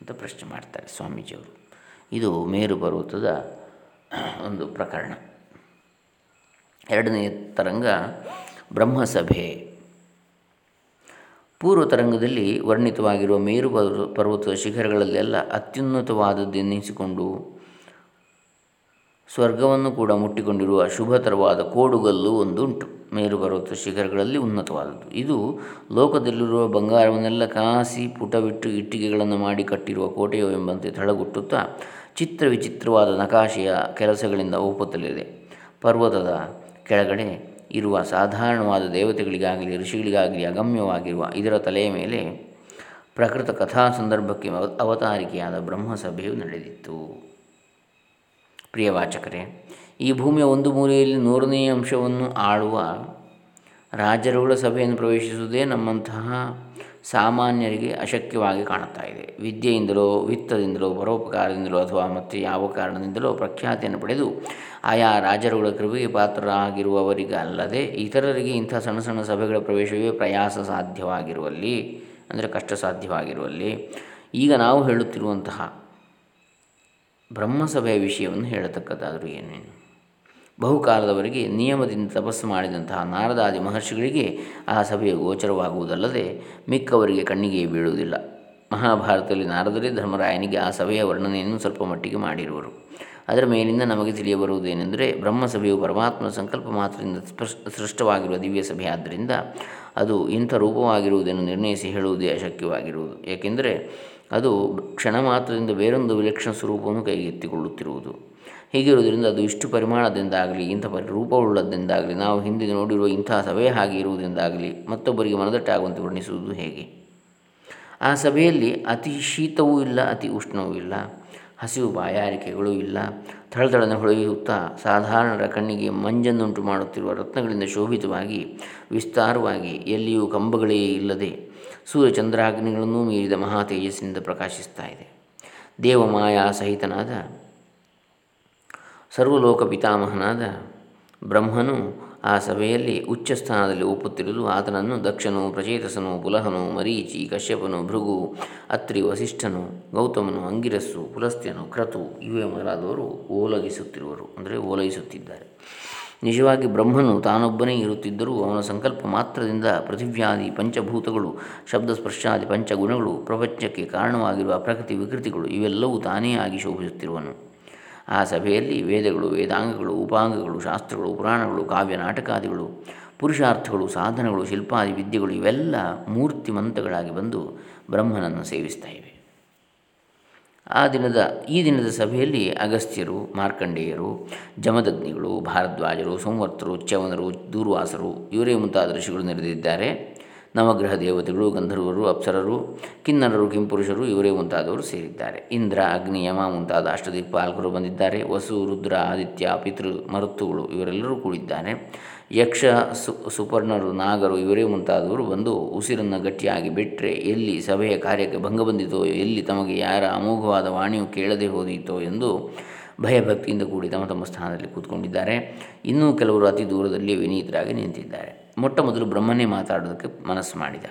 ಅಂತ ಪ್ರಶ್ನೆ ಮಾಡ್ತಾರೆ ಸ್ವಾಮೀಜಿಯವರು. ಇದು ಮೇರು ಪರ್ವತದ ಒಂದು ಪ್ರಕರಣ. ಎರಡನೇ ತರಂಗ ಬ್ರಹ್ಮಸಭೆ. ಪೂರ್ವ ತರಂಗದಲ್ಲಿ ವರ್ಣಿತವಾಗಿರುವ ಮೇರು ಪರ್ವತದ ಶಿಖರಗಳಲ್ಲೆಲ್ಲ ಅತ್ಯುನ್ನತವಾದದ್ದೆನ್ನಿಸಿಕೊಂಡು ಸ್ವರ್ಗವನ್ನು ಕೂಡ ಮುಟ್ಟಿಕೊಂಡಿರುವ ಶುಭತರವಾದ ಕೋಡುಗಲ್ಲು ಒಂದುಂಟು. ಮೇರು ಪರ್ವತ ಶಿಖರಗಳಲ್ಲಿ ಉನ್ನತವಾದದ್ದು. ಇದು ಲೋಕದಲ್ಲಿರುವ ಬಂಗಾರವನ್ನೆಲ್ಲ ಕಾಸಿ ಪುಟವಿಟ್ಟು ಇಟ್ಟಿಗೆಗಳನ್ನು ಮಾಡಿ ಕಟ್ಟಿರುವ ಕೋಟೆಯೋ ಎಂಬಂತೆ ತಳಗುಟ್ಟುತ್ತಾ ಚಿತ್ರ ವಿಚಿತ್ರವಾದ ನಕಾಶೆಯ ಕೆಲಸಗಳಿಂದ ಓಪುತ್ತಲಿದೆ. ಪರ್ವತದ ಕೆಳಗಡೆ ಇರುವ ಸಾಧಾರಣವಾದ ದೇವತೆಗಳಿಗಾಗಲಿ, ಋಷಿಗಳಿಗಾಗಲಿ ಅಗಮ್ಯವಾಗಿರುವ ಇದರ ತಲೆಯ ಮೇಲೆ ಪ್ರಕೃತ ಕಥಾ ಸಂದರ್ಭಕ್ಕೆ ಅವತಾರಿಕೆಯಾದ ಬ್ರಹ್ಮಸಭೆಯು ನಡೆದಿತ್ತು. ಪ್ರಿಯವಾಚಕರೇ ಈ ಭೂಮಿಯ ಒಂದು ಮೂಲೆಯಲ್ಲಿ ನೂರನೇ ಅಂಶವನ್ನು ಆಳುವ ರಾಜರುಗಳ ಸಭೆಯನ್ನು ಪ್ರವೇಶಿಸುವುದೇ ನಮ್ಮಂತಹ ಸಾಮಾನ್ಯರಿಗೆ ಅಶಕ್ಯವಾಗಿ ಕಾಣುತ್ತಾ ಇದೆ. ವಿದ್ಯೆಯಿಂದಲೋ, ವಿತ್ತದಿಂದಲೋ, ಪರೋಪಕಾರದಿಂದಲೋ ಅಥವಾ ಮತ್ತೆ ಯಾವ ಕಾರಣದಿಂದಲೋ ಪ್ರಖ್ಯಾತಿಯನ್ನು ಪಡೆದು ಆಯಾ ರಾಜರುಗಳ ಕೃಪೆಗೆ ಪಾತ್ರರಾಗಿರುವವರಿಗಲ್ಲದೆ ಇತರರಿಗೆ ಇಂಥ ಸಣ್ಣ ಸಣ್ಣ ಸಭೆಗಳ ಪ್ರವೇಶವೇ ಪ್ರಯಾಸ ಸಾಧ್ಯವಾಗಿರುವಲ್ಲಿ, ಅಂದರೆ ಕಷ್ಟ ಸಾಧ್ಯವಾಗಿರುವಲ್ಲಿ. ಈಗ ನಾವು ಹೇಳುತ್ತಿರುವಂತಹ ಬ್ರಹ್ಮಸಭೆಯ ವಿಷಯವನ್ನು ಹೇಳತಕ್ಕದ್ದಾದರೂ ಏನೇನು? ಬಹುಕಾಲದವರೆಗೆ ನಿಯಮದಿಂದ ತಪಸ್ಸು ಮಾಡಿದಂತಹ ನಾರದಾದಿ ಮಹರ್ಷಿಗಳಿಗೆ ಆ ಸಭೆಯು ಗೋಚರವಾಗುವುದಲ್ಲದೆ ಮಿಕ್ಕವರಿಗೆ ಕಣ್ಣಿಗೆ ಬೀಳುವುದಿಲ್ಲ. ಮಹಾಭಾರತದಲ್ಲಿ ನಾರದರೇ ಧರ್ಮರಾಯನಿಗೆ ಆ ಸಭೆಯ ವರ್ಣನೆಯನ್ನು ಸ್ವಲ್ಪ ಮಟ್ಟಿಗೆ ಮಾಡಿರುವರು. ಅದರ ಮೇಲಿಂದ ನಮಗೆ ತಿಳಿಯಬರುವುದೇನೆಂದರೆ ಬ್ರಹ್ಮಸಭೆಯು ಪರಮಾತ್ಮನ ಸಂಕಲ್ಪ ಮಾತ್ರದಿಂದ ಸೃಷ್ಟವಾಗಿರುವ ದಿವ್ಯ ಸಭೆ ಆದ್ದರಿಂದ ಅದು ಇಂಥ ರೂಪವಾಗಿರುವುದನ್ನು ನಿರ್ಣಯಿಸಿ ಹೇಳುವುದೇ ಅಶಕ್ಯವಾಗಿರುವುದು. ಏಕೆಂದರೆ ಅದು ಕ್ಷಣ ಮಾತ್ರದಿಂದ ಬೇರೊಂದು ವಿಲಕ್ಷಣ ಸ್ವರೂಪವನ್ನು ಕೈಗೆತ್ತಿಕೊಳ್ಳುತ್ತಿರುವುದು. ಹೀಗಿರುವುದರಿಂದ ಅದು ಇಷ್ಟು ಪರಿಮಾಣದಿಂದಾಗಲಿ, ಇಂಥ ರೂಪವುಳ್ಳದ್ದಿಂದಾಗಲಿ ನಾವು ಹಿಂದೆ ನೋಡಿರುವ ಇಂಥ ಸಭೆ ಹಾಗೆ ಇರುವುದರಿಂದಾಗಲಿ, ಮತ್ತೊಬ್ಬರಿಗೆ ಮನದಟ್ಟಾಗುವಂತೆ ವರ್ಣಿಸುವುದು ಹೇಗೆ? ಆ ಸಭೆಯಲ್ಲಿ ಅತಿ ಶೀತವೂ ಇಲ್ಲ, ಅತಿ ಉಷ್ಣವೂ ಇಲ್ಲ, ಹಸಿವು ಬಾಯಾರಿಕೆಗಳೂ ಇಲ್ಲ ಥಳಥಳನ್ನು ಹೊಳೆಯುತ್ತಾ ಸಾಧಾರಣರ ಕಣ್ಣಿಗೆ ಮಂಜನ್ನುಂಟು ಮಾಡುತ್ತಿರುವ ರತ್ನಗಳಿಂದ ಶೋಭಿತವಾಗಿ, ವಿಸ್ತಾರವಾಗಿ ಎಲ್ಲಿಯೂ ಕಂಬಗಳೇ ಇಲ್ಲದೆ ಸೂರ್ಯ ಚಂದ್ರಾಗ್ನಿಗಳನ್ನೂ ಮೀರಿದ ಮಹಾ ತೇಜಸ್ಸಿನಿಂದ ಪ್ರಕಾಶಿಸ್ತಾ ಇದೆ. ದೇವಮಾಯಾ ಸಹಿತನಾದ ಸರ್ವಲೋಕ ಪಿತಾಮಹನಾದ ಬ್ರಹ್ಮನು ಆ ಸಭೆಯಲ್ಲಿ ಉಚ್ಚ ಸ್ಥಾನದಲ್ಲಿ ಒಪ್ಪುತ್ತಿರುವುದು ಆತನನ್ನು ದಕ್ಷನು, ಪ್ರಚೇತಸನು ಪುಲಹನು ಮರೀಚಿ, ಕಶ್ಯಪನು, ಭೃಗು, ಅತ್ರಿ, ವಸಿಷ್ಠನು, ಗೌತಮನು, ಅಂಗಿರಸ್ಸು ಪುಲಸ್ತ್ಯನು ಕ್ರತು ಇವೇ ಮೊದಲಾದವರು ಓಲಗಿಸುತ್ತಿರುವರು, ಅಂದರೆ ಓಲಗಿಸುತ್ತಿದ್ದಾರೆ. ನಿಜವಾಗಿ ಬ್ರಹ್ಮನು ತಾನೊಬ್ಬನೇ ಇರುತ್ತಿದ್ದರೂ ಅವನ ಸಂಕಲ್ಪ ಮಾತ್ರದಿಂದ ಪೃಥಿವ್ಯಾದಿ ಪಂಚಭೂತಗಳು, ಶಬ್ದಸ್ಪರ್ಶಾದಿ ಪಂಚಗುಣಗಳು, ಪ್ರಪಂಚಕ್ಕೆ ಕಾರಣವಾಗಿರುವ ಪ್ರಕೃತಿ ವಿಕೃತಿಗಳು ಇವೆಲ್ಲವೂ ತಾನೇ ಆಗಿ ಶೋಭಿಸುತ್ತಿರುವನು. ಆ ಸಭೆಯಲ್ಲಿ ವೇದಗಳು, ವೇದಾಂಗಗಳು, ಉಪಾಂಗಗಳು, ಶಾಸ್ತ್ರಗಳು, ಪುರಾಣಗಳು, ಕಾವ್ಯ ನಾಟಕಾದಿಗಳು, ಪುರುಷಾರ್ಥಗಳು, ಸಾಧನಗಳು, ಶಿಲ್ಪಾದಿ ವಿದ್ಯೆಗಳು ಇವೆಲ್ಲ ಮೂರ್ತಿಮಂತಗಳಾಗಿ ಬಂದು ಬ್ರಹ್ಮನನ್ನು ಸೇವಿಸ್ತಾ ಇವೆ. ಆ ದಿನದ, ಈ ದಿನದ ಸಭೆಯಲ್ಲಿ ಅಗಸ್ತ್ಯರು, ಮಾರ್ಕಂಡೇಯರು, ಜಮದಗ್ನಿಗಳು, ಭಾರದ್ವಾಜರು ಸಂವರ್ತರು ಚ್ಯವನರು ದೂರ್ವಾಸರು, ಇವರೇ ಮುಂತಾದ ಋಷಿಗಳು ನೆರೆದಿದ್ದಾರೆ. ನವಗ್ರಹ ದೇವತೆಗಳು, ಗಂಧರ್ವರು, ಅಪ್ಸರರು, ಕಿನ್ನರರು, ಕಿಂಪುರುಷರು ಇವರೇ ಮುಂತಾದವರು ಸೇರಿದ್ದಾರೆ. ಇಂದ್ರ, ಅಗ್ನಿ, ಯಮ ಮುಂತಾದ ಅಷ್ಟದಿಕ್ಪಾಲಕರು ಬಂದಿದ್ದಾರೆ. ವಸು, ರುದ್ರ, ಆದಿತ್ಯ, ಪಿತೃ, ಮರುತ್ತುಗಳು ಇವರೆಲ್ಲರೂ ಕೂಡಿದ್ದಾರೆ. ಯಕ್ಷ ಸುಪರ್ಣರು, ನಾಗರು ಇವರೇ ಮುಂತಾದವರು ಬಂದು ಉಸಿರನ್ನು ಗಟ್ಟಿಯಾಗಿ ಬಿಟ್ಟರೆ ಎಲ್ಲಿ ಸಭೆಯ ಕಾರ್ಯಕ್ಕೆ ಭಂಗ ಬಂದಿತೋ, ಎಲ್ಲಿ ತಮಗೆ ಯಾರ ಅಮೋಘವಾದ ವಾಣಿಯು ಕೇಳದೆ ಹೋದೀತೋ ಎಂದು ಭಯಭಕ್ತಿಯಿಂದ ಕೂಡಿ ತಮ್ಮ ತಮ್ಮ ಸ್ಥಾನದಲ್ಲಿ ಕೂತ್ಕೊಂಡಿದ್ದಾರೆ. ಇನ್ನೂ ಕೆಲವರು ಅತಿ ದೂರದಲ್ಲಿ ವಿನೀತರಾಗಿ ನಿಂತಿದ್ದಾರೆ. ಮೊಟ್ಟ ಮೊದಲು ಬ್ರಹ್ಮನೇ ಮಾತಾಡೋದಕ್ಕೆ ಮನಸ್ಸು ಮಾಡಿದ.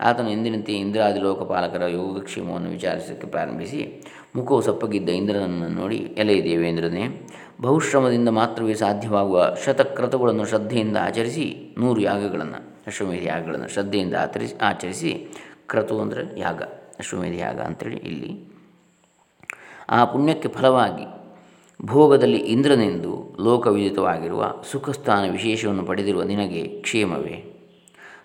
ಆತನು ಎಂದಿನಂತೆ ಇಂದ್ರಾದಿ ಲೋಕಪಾಲಕರ ಯೋಗಕ್ಷೇಮವನ್ನು ವಿಚಾರಿಸೋಕ್ಕೆ ಪ್ರಾರಂಭಿಸಿ, ಮುಖವು ಸಪ್ಪಗಿದ್ದ ಇಂದ್ರನನ್ನು ನೋಡಿ, ಎಲೆ ದೇವೇಂದ್ರನೇ, ಬಹುಶ್ರಮದಿಂದ ಮಾತ್ರವೇ ಸಾಧ್ಯವಾಗುವ ಶತಕ್ರತಗಳನ್ನು ಶ್ರದ್ಧೆಯಿಂದ ಆಚರಿಸಿ, ನೂರು ಯಾಗಗಳನ್ನು, ಅಶ್ವಮೇಧ ಯಾಗಗಳನ್ನು ಶ್ರದ್ಧೆಯಿಂದ ಆಚರಿಸಿ ಆಚರಿಸಿ, ಕ್ರತು ಅಂದರೆ ಯಾಗ, ಅಶ್ವಮೇಧ ಯಾಗ ಅಂಥೇಳಿ ಇಲ್ಲಿ ಆ ಪುಣ್ಯಕ್ಕೆ ಫಲವಾಗಿ ಭೋಗದಲ್ಲಿ ಇಂದ್ರನೆಂದು ಲೋಕವಿದಿತವಾಗಿರುವ ಸುಖಸ್ಥಾನ ವಿಶೇಷವನ್ನು ಪಡೆದಿರುವ ನಿನಗೆ ಕ್ಷೇಮವೇ?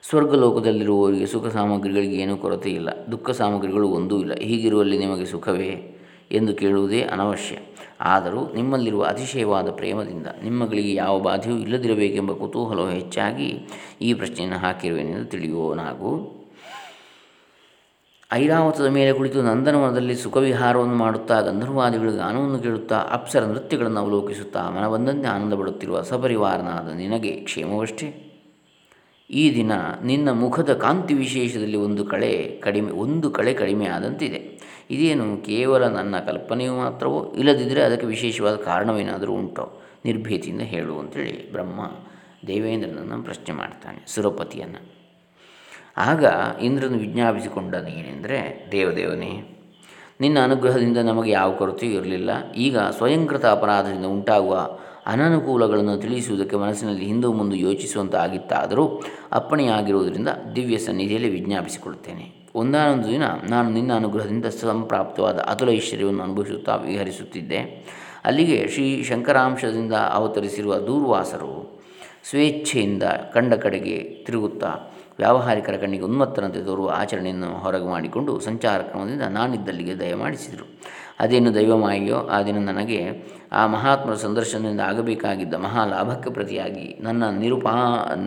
ಸ್ವರ್ಗಲೋಕದಲ್ಲಿರುವವರಿಗೆ ಸುಖ ಸಾಮಗ್ರಿಗಳಿಗೆ ಏನೂ ಕೊರತೆ ಇಲ್ಲ, ದುಃಖ ಸಾಮಗ್ರಿಗಳು ಒಂದೂ ಇಲ್ಲ, ಹೀಗಿರುವಲ್ಲಿ ನಿಮಗೆ ಸುಖವೇ ಎಂದು ಕೇಳುವುದೇ ಅನವಶ್ಯ. ಆದರೂ ನಿಮ್ಮಲ್ಲಿರುವ ಅತಿಶಯವಾದ ಪ್ರೇಮದಿಂದ ನಿಮ್ಮಗಳಿಗೆ ಯಾವ ಬಾಧೆಯೂ ಇಲ್ಲದಿರಬೇಕೆಂಬ ಕುತೂಹಲವು ಹೆಚ್ಚಾಗಿ ಈ ಪ್ರಶ್ನೆಯನ್ನು ಹಾಕಿರುವೆನೆಂದು ತಿಳಿಯುವವನಾಗು. ಐರಾವತದ ಮೇಲೆ ಕುಳಿತು ನಂದನವನದಲ್ಲಿ ಸುಖವಿಹಾರವನ್ನು ಮಾಡುತ್ತಾ ಗಂಧರ್ವಾದಿಗಳು ಗಾನವನ್ನು ಕೇಳುತ್ತಾ ಅಪ್ಸರ ನೃತ್ಯಗಳನ್ನು ಅವಲೋಕಿಸುತ್ತಾ ಮನಬಂದಂತೆ ಆನಂದ ಪಡುತ್ತಿರುವ ಸಪರಿವಾರನಾದ ನಿನಗೆ ಕ್ಷೇಮವಷ್ಟೇ? ಈ ದಿನ ನಿನ್ನ ಮುಖದ ಕಾಂತಿ ವಿಶೇಷದಲ್ಲಿ ಒಂದು ಕಳೆ ಕಡಿಮೆ, ಒಂದು ಕಳೆ ಕಡಿಮೆ ಆದಂತಿದೆ. ಇದೇನು ಕೇವಲ ನನ್ನ ಕಲ್ಪನೆಯು ಮಾತ್ರವೋ? ಇಲ್ಲದಿದ್ದರೆ ಅದಕ್ಕೆ ವಿಶೇಷವಾದ ಕಾರಣವೇನಾದರೂ ಉಂಟೋ? ನಿರ್ಭೀತಿಯಿಂದ ಹೇಳು ಅಂತೇಳಿ ಬ್ರಹ್ಮ ದೇವೇಂದ್ರನನ್ನು ಪ್ರಶ್ನೆ ಮಾಡ್ತಾನೆ ಸುರಪತಿಯನ್ನು. ಆಗ ಇಂದ್ರನು ವಿಜ್ಞಾಪಿಸಿಕೊಂಡನೇನೆಂದರೆ ದೇವದೇವನೇ, ನಿನ್ನ ಅನುಗ್ರಹದಿಂದ ನಮಗೆ ಯಾವ ಕೊರತೆಯೂ ಇರಲಿಲ್ಲ. ಈಗ ಸ್ವಯಂಕೃತ ಅಪರಾಧದಿಂದ ಉಂಟಾಗುವ ಅನನುಕೂಲಗಳನ್ನು ತಿಳಿಸುವುದಕ್ಕೆ ಮನಸ್ಸಿನಲ್ಲಿ ಹಿಂದೂ ಮುಂದೆ ಯೋಚಿಸುವಂತಾಗಿತ್ತಾದರೂ ಅಪ್ಪಣೆಯಾಗಿರುವುದರಿಂದ ದಿವ್ಯ ಸನ್ನಿಧಿಯಲ್ಲಿ ವಿಜ್ಞಾಪಿಸಿಕೊಳ್ಳುತ್ತೇನೆ. ಒಂದಾನೊಂದು ದಿನ ನಾನು ನಿನ್ನ ಅನುಗ್ರಹದಿಂದ ಸಂಪ್ರಾಪ್ತವಾದ ಅತುಲ ಐಶ್ವರ್ಯವನ್ನು ಅನುಭವಿಸುತ್ತಾ ವಿಹರಿಸುತ್ತಿದ್ದೆ. ಅಲ್ಲಿಗೆ ಶ್ರೀ ಶಂಕರಾಂಶದಿಂದ ಅವತರಿಸಿರುವ ದೂರ್ವಾಸರು ಸ್ವೇಚ್ಛೆಯಿಂದ ಕಂಡ ಕಡೆಗೆ ತಿರುಗುತ್ತಾ ವ್ಯಾವಹಾರಿಕರ ಕಣ್ಣಿಗೆ ಉನ್ಮತ್ತನಂತೆ ತೋರುವ ಆಚರಣೆಯನ್ನು ಹೊರಗೆ ಮಾಡಿಕೊಂಡು ಸಂಚಾರ ಕ್ರಮದಿಂದ ನಾನಿದ್ದಲ್ಲಿಗೆ ದಯಮಾಡಿಸಿದರು ಅದೇನು ದೈವಮಾಯಿಯೋ ಆ ದಿನ ನನಗೆ. ಆ ಮಹಾತ್ಮರ ಸಂದರ್ಶನದಿಂದ ಆಗಬೇಕಾಗಿದ್ದ ಮಹಾಲಾಭಕ್ಕೆ ಪ್ರತಿಯಾಗಿ ನನ್ನ ನಿರುಪಾ,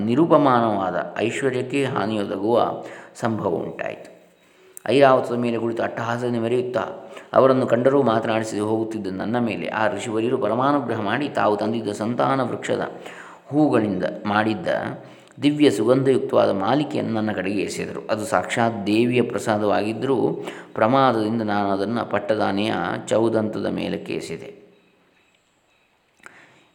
ನಿರುಪಮಾನವಾದ ಐಶ್ವರ್ಯಕ್ಕೆ ಹಾನಿಯೊದಗುವ ಸಂಭವ ಉಂಟಾಯಿತು. ಐರಾವತದ ಮೇಲೆ ಕುಳಿತು ಅಟ್ಟಹಾಸನೆ ಮೆರೆಯುತ್ತಾ ಅವರನ್ನು ಕಂಡರೂ ಮಾತನಾಡಿಸಿ ಹೋಗುತ್ತಿದ್ದ ನನ್ನ ಮೇಲೆ ಆ ಋಷಿವರಿಯರು ಪರಮಾನುಗ್ರಹ ಮಾಡಿ ತಾವು ತಂದಿದ್ದ ಸಂತಾನ ವೃಕ್ಷದ ಹೂಗಳಿಂದ ಮಾಡಿದ್ದ ದಿವ್ಯ ಸುಗಂಧಯುಕ್ತವಾದ ಮಾಲಿಕೆಯನ್ನು ನನ್ನ ಕಡೆಗೆ ಎಸೆದರು. ಅದು ಸಾಕ್ಷಾತ್ ದೇವಿಯ ಪ್ರಸಾದವಾಗಿದ್ದರೂ ಪ್ರಮಾದದಿಂದ ನಾನು ಅದನ್ನು ಪಟ್ಟದಾನೆಯ ಚೌದಂತದ ಮೇಲಕ್ಕೆ ಎಸೆದೆ.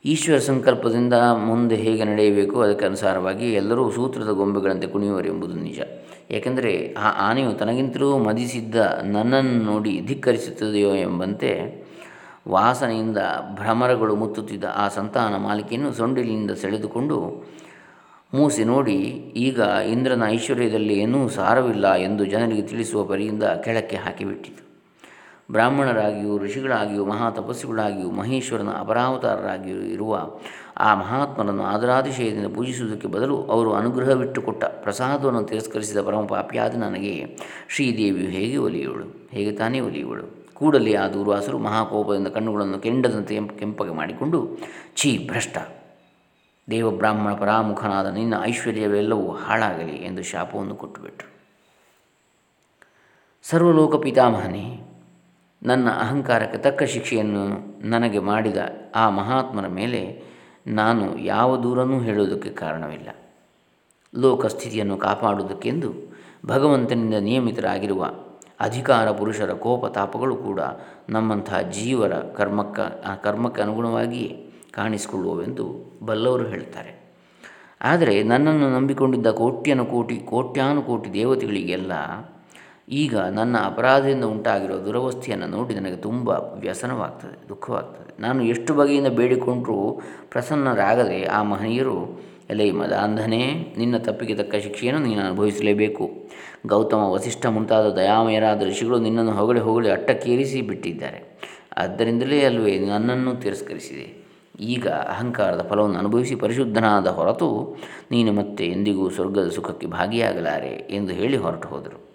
ಈಶ್ವರ ಸಂಕಲ್ಪದಿಂದ ಮುಂದೆ ಹೇಗೆ ನಡೆಯಬೇಕು ಅದಕ್ಕೆ ಅನುಸಾರವಾಗಿ ಎಲ್ಲರೂ ಸೂತ್ರದ ಗೊಂಬೆಗಳಂತೆ ಕುಣಿಯುವರು ಎಂಬುದು ನಿಜ. ಏಕೆಂದರೆ ಆ ಆನೆಯು ತನಗಿಂತಲೂ ಮದಿಸಿದ್ದ ನನ್ನನ್ನು ನೋಡಿ ಧಿಕ್ಕರಿಸುತ್ತದೆಯೋ ಎಂಬಂತೆ ವಾಸನೆಯಿಂದ ಭ್ರಮರಗಳು ಮುತ್ತುತ್ತಿದ್ದ ಆ ಸಂತಾನ ಮಾಲಿಕೆಯನ್ನು ಸೊಂಡಿಲಿನಿಂದ ಸೆಳೆದುಕೊಂಡು ಮೂಸಿ ನೋಡಿ, ಈಗ ಇಂದ್ರನ ಐಶ್ವರ್ಯದಲ್ಲಿ ಏನೂ ಸಾರವಿಲ್ಲ ಎಂದು ಜನರಿಗೆ ತಿಳಿಸುವ ಪರಿಯಿಂದ ಕೆಳಕ್ಕೆ ಹಾಕಿಬಿಟ್ಟಿತು. ಬ್ರಾಹ್ಮಣರಾಗಿಯೂ, ಋಷಿಗಳಾಗಿಯೂ ಮಹಾ ತಪಸ್ಸುಗಳಾಗಿಯೂ ಮಹೇಶ್ವರನ ಅಪರಾವತಾರರಾಗಿಯೂ ಇರುವ ಆ ಮಹಾತ್ಮನನ್ನು ಆದರಾತಿಶಯದಿಂದ ಪೂಜಿಸುವುದಕ್ಕೆ ಬದಲು ಅವರು ಅನುಗ್ರಹವಿಟ್ಟುಕೊಟ್ಟ ಪ್ರಸಾದವನ್ನು ತಿರಸ್ಕರಿಸಿದ ಪರಮ ಪಾಪಿಯಾದ ನನಗೆ ಶ್ರೀದೇವಿಯು ಹೇಗೆ ಒಲಿಯುವಳು? ಹೇಗೆ ತಾನೇ ಒಲಿಯುವಳು? ಕೂಡಲೇ ಆ ದೂರ್ವಾಸರು ಮಹಾಕೋಪದಿಂದ ಕಣ್ಣುಗಳನ್ನು ಕೆಂಡದಂತೆ ಕೆಂಪಗೆ ಮಾಡಿಕೊಂಡು, ಛೀ ಭ್ರಷ್ಟ! ದೇವಬ್ರಾಹ್ಮಣ ಪರಾಮುಖನಾದ ನಿನ್ನ ಐಶ್ವರ್ಯವೆಲ್ಲವೂ ಹಾಳಾಗಲಿ ಎಂದು ಶಾಪವನ್ನು ಕೊಟ್ಟುಬಿಟ್ರು. ಸರ್ವಲೋಕ ಪಿತಾಮಹನೇ, ನನ್ನ ಅಹಂಕಾರಕ್ಕೆ ತಕ್ಕ ಶಿಕ್ಷೆಯನ್ನು ನನಗೆ ಮಾಡಿದ ಆ ಮಹಾತ್ಮರ ಮೇಲೆ ನಾನು ಯಾವ ದೂರನೂ ಹೇಳುವುದಕ್ಕೆ ಕಾರಣವಿಲ್ಲ. ಲೋಕಸ್ಥಿತಿಯನ್ನು ಕಾಪಾಡುವುದಕ್ಕೆಂದು ಭಗವಂತನಿಂದ ನಿಯಮಿತರಾಗಿರುವ ಅಧಿಕಾರ ಪುರುಷರ ಕೋಪ ತಾಪಗಳು ಕೂಡ ನಮ್ಮಂಥ ಜೀವರ ಕರ್ಮಕ್ಕ ಕರ್ಮಕ್ಕೆ ಅನುಗುಣವಾಗಿಯೇ ಕಾಣಿಸಿಕೊಳ್ಳುವವೆಂದು ಬಲ್ಲವರು ಹೇಳ್ತಾರೆ. ಆದರೆ ನನ್ನನ್ನು ನಂಬಿಕೊಂಡಿದ್ದ ಕೋಟ್ಯನು ಕೋಟಿ, ಕೋಟ್ಯಾನುಕೋಟಿ ದೇವತೆಗಳಿಗೆಲ್ಲ ಈಗ ನನ್ನ ಅಪರಾಧದಿಂದ ಉಂಟಾಗಿರುವ ದುರವಸ್ಥೆಯನ್ನು ನೋಡಿ ನನಗೆ ತುಂಬ ವ್ಯಸನವಾಗ್ತದೆ, ದುಃಖವಾಗ್ತದೆ. ನಾನು ಎಷ್ಟು ಬಗೆಯಿಂದ ಬೇಡಿಕೊಂಡರೂ ಪ್ರಸನ್ನರಾಗದೆ ಆ ಮಹನೀಯರು, ಎಲೆ ಮದಾಂಧನೇ, ನಿನ್ನ ತಪ್ಪಿಗೆ ತಕ್ಕ ಶಿಕ್ಷೆಯನ್ನು ನೀನು ಅನುಭವಿಸಲೇಬೇಕು. ಗೌತಮ ವಸಿಷ್ಠ ಮುಂತಾದ ದಯಾಮಯರಾದ ಋಷಿಗಳು ನಿನ್ನನ್ನು ಹೊಗಳಿ ಹೊಗಳಿ ಅಟ್ಟಕ್ಕೇರಿಸಿ ಬಿಟ್ಟಿದ್ದಾರೆ. ಆದ್ದರಿಂದಲೇ ಅಲ್ವೇ ನನ್ನನ್ನು ತಿರಸ್ಕರಿಸಿದೆ. ಈಗ ಅಹಂಕಾರದ ಫಲವನ್ನು ಅನುಭವಿಸಿ ಪರಿಶುದ್ಧನಾದ ಹೊರತು ನೀನು ಮತ್ತೆ ಎಂದಿಗೂ ಸ್ವರ್ಗದ ಸುಖಕ್ಕೆ ಭಾಗಿಯಾಗಲಾರೆ ಎಂದು ಹೇಳಿ ಹೊರಟು ಹೋದರು.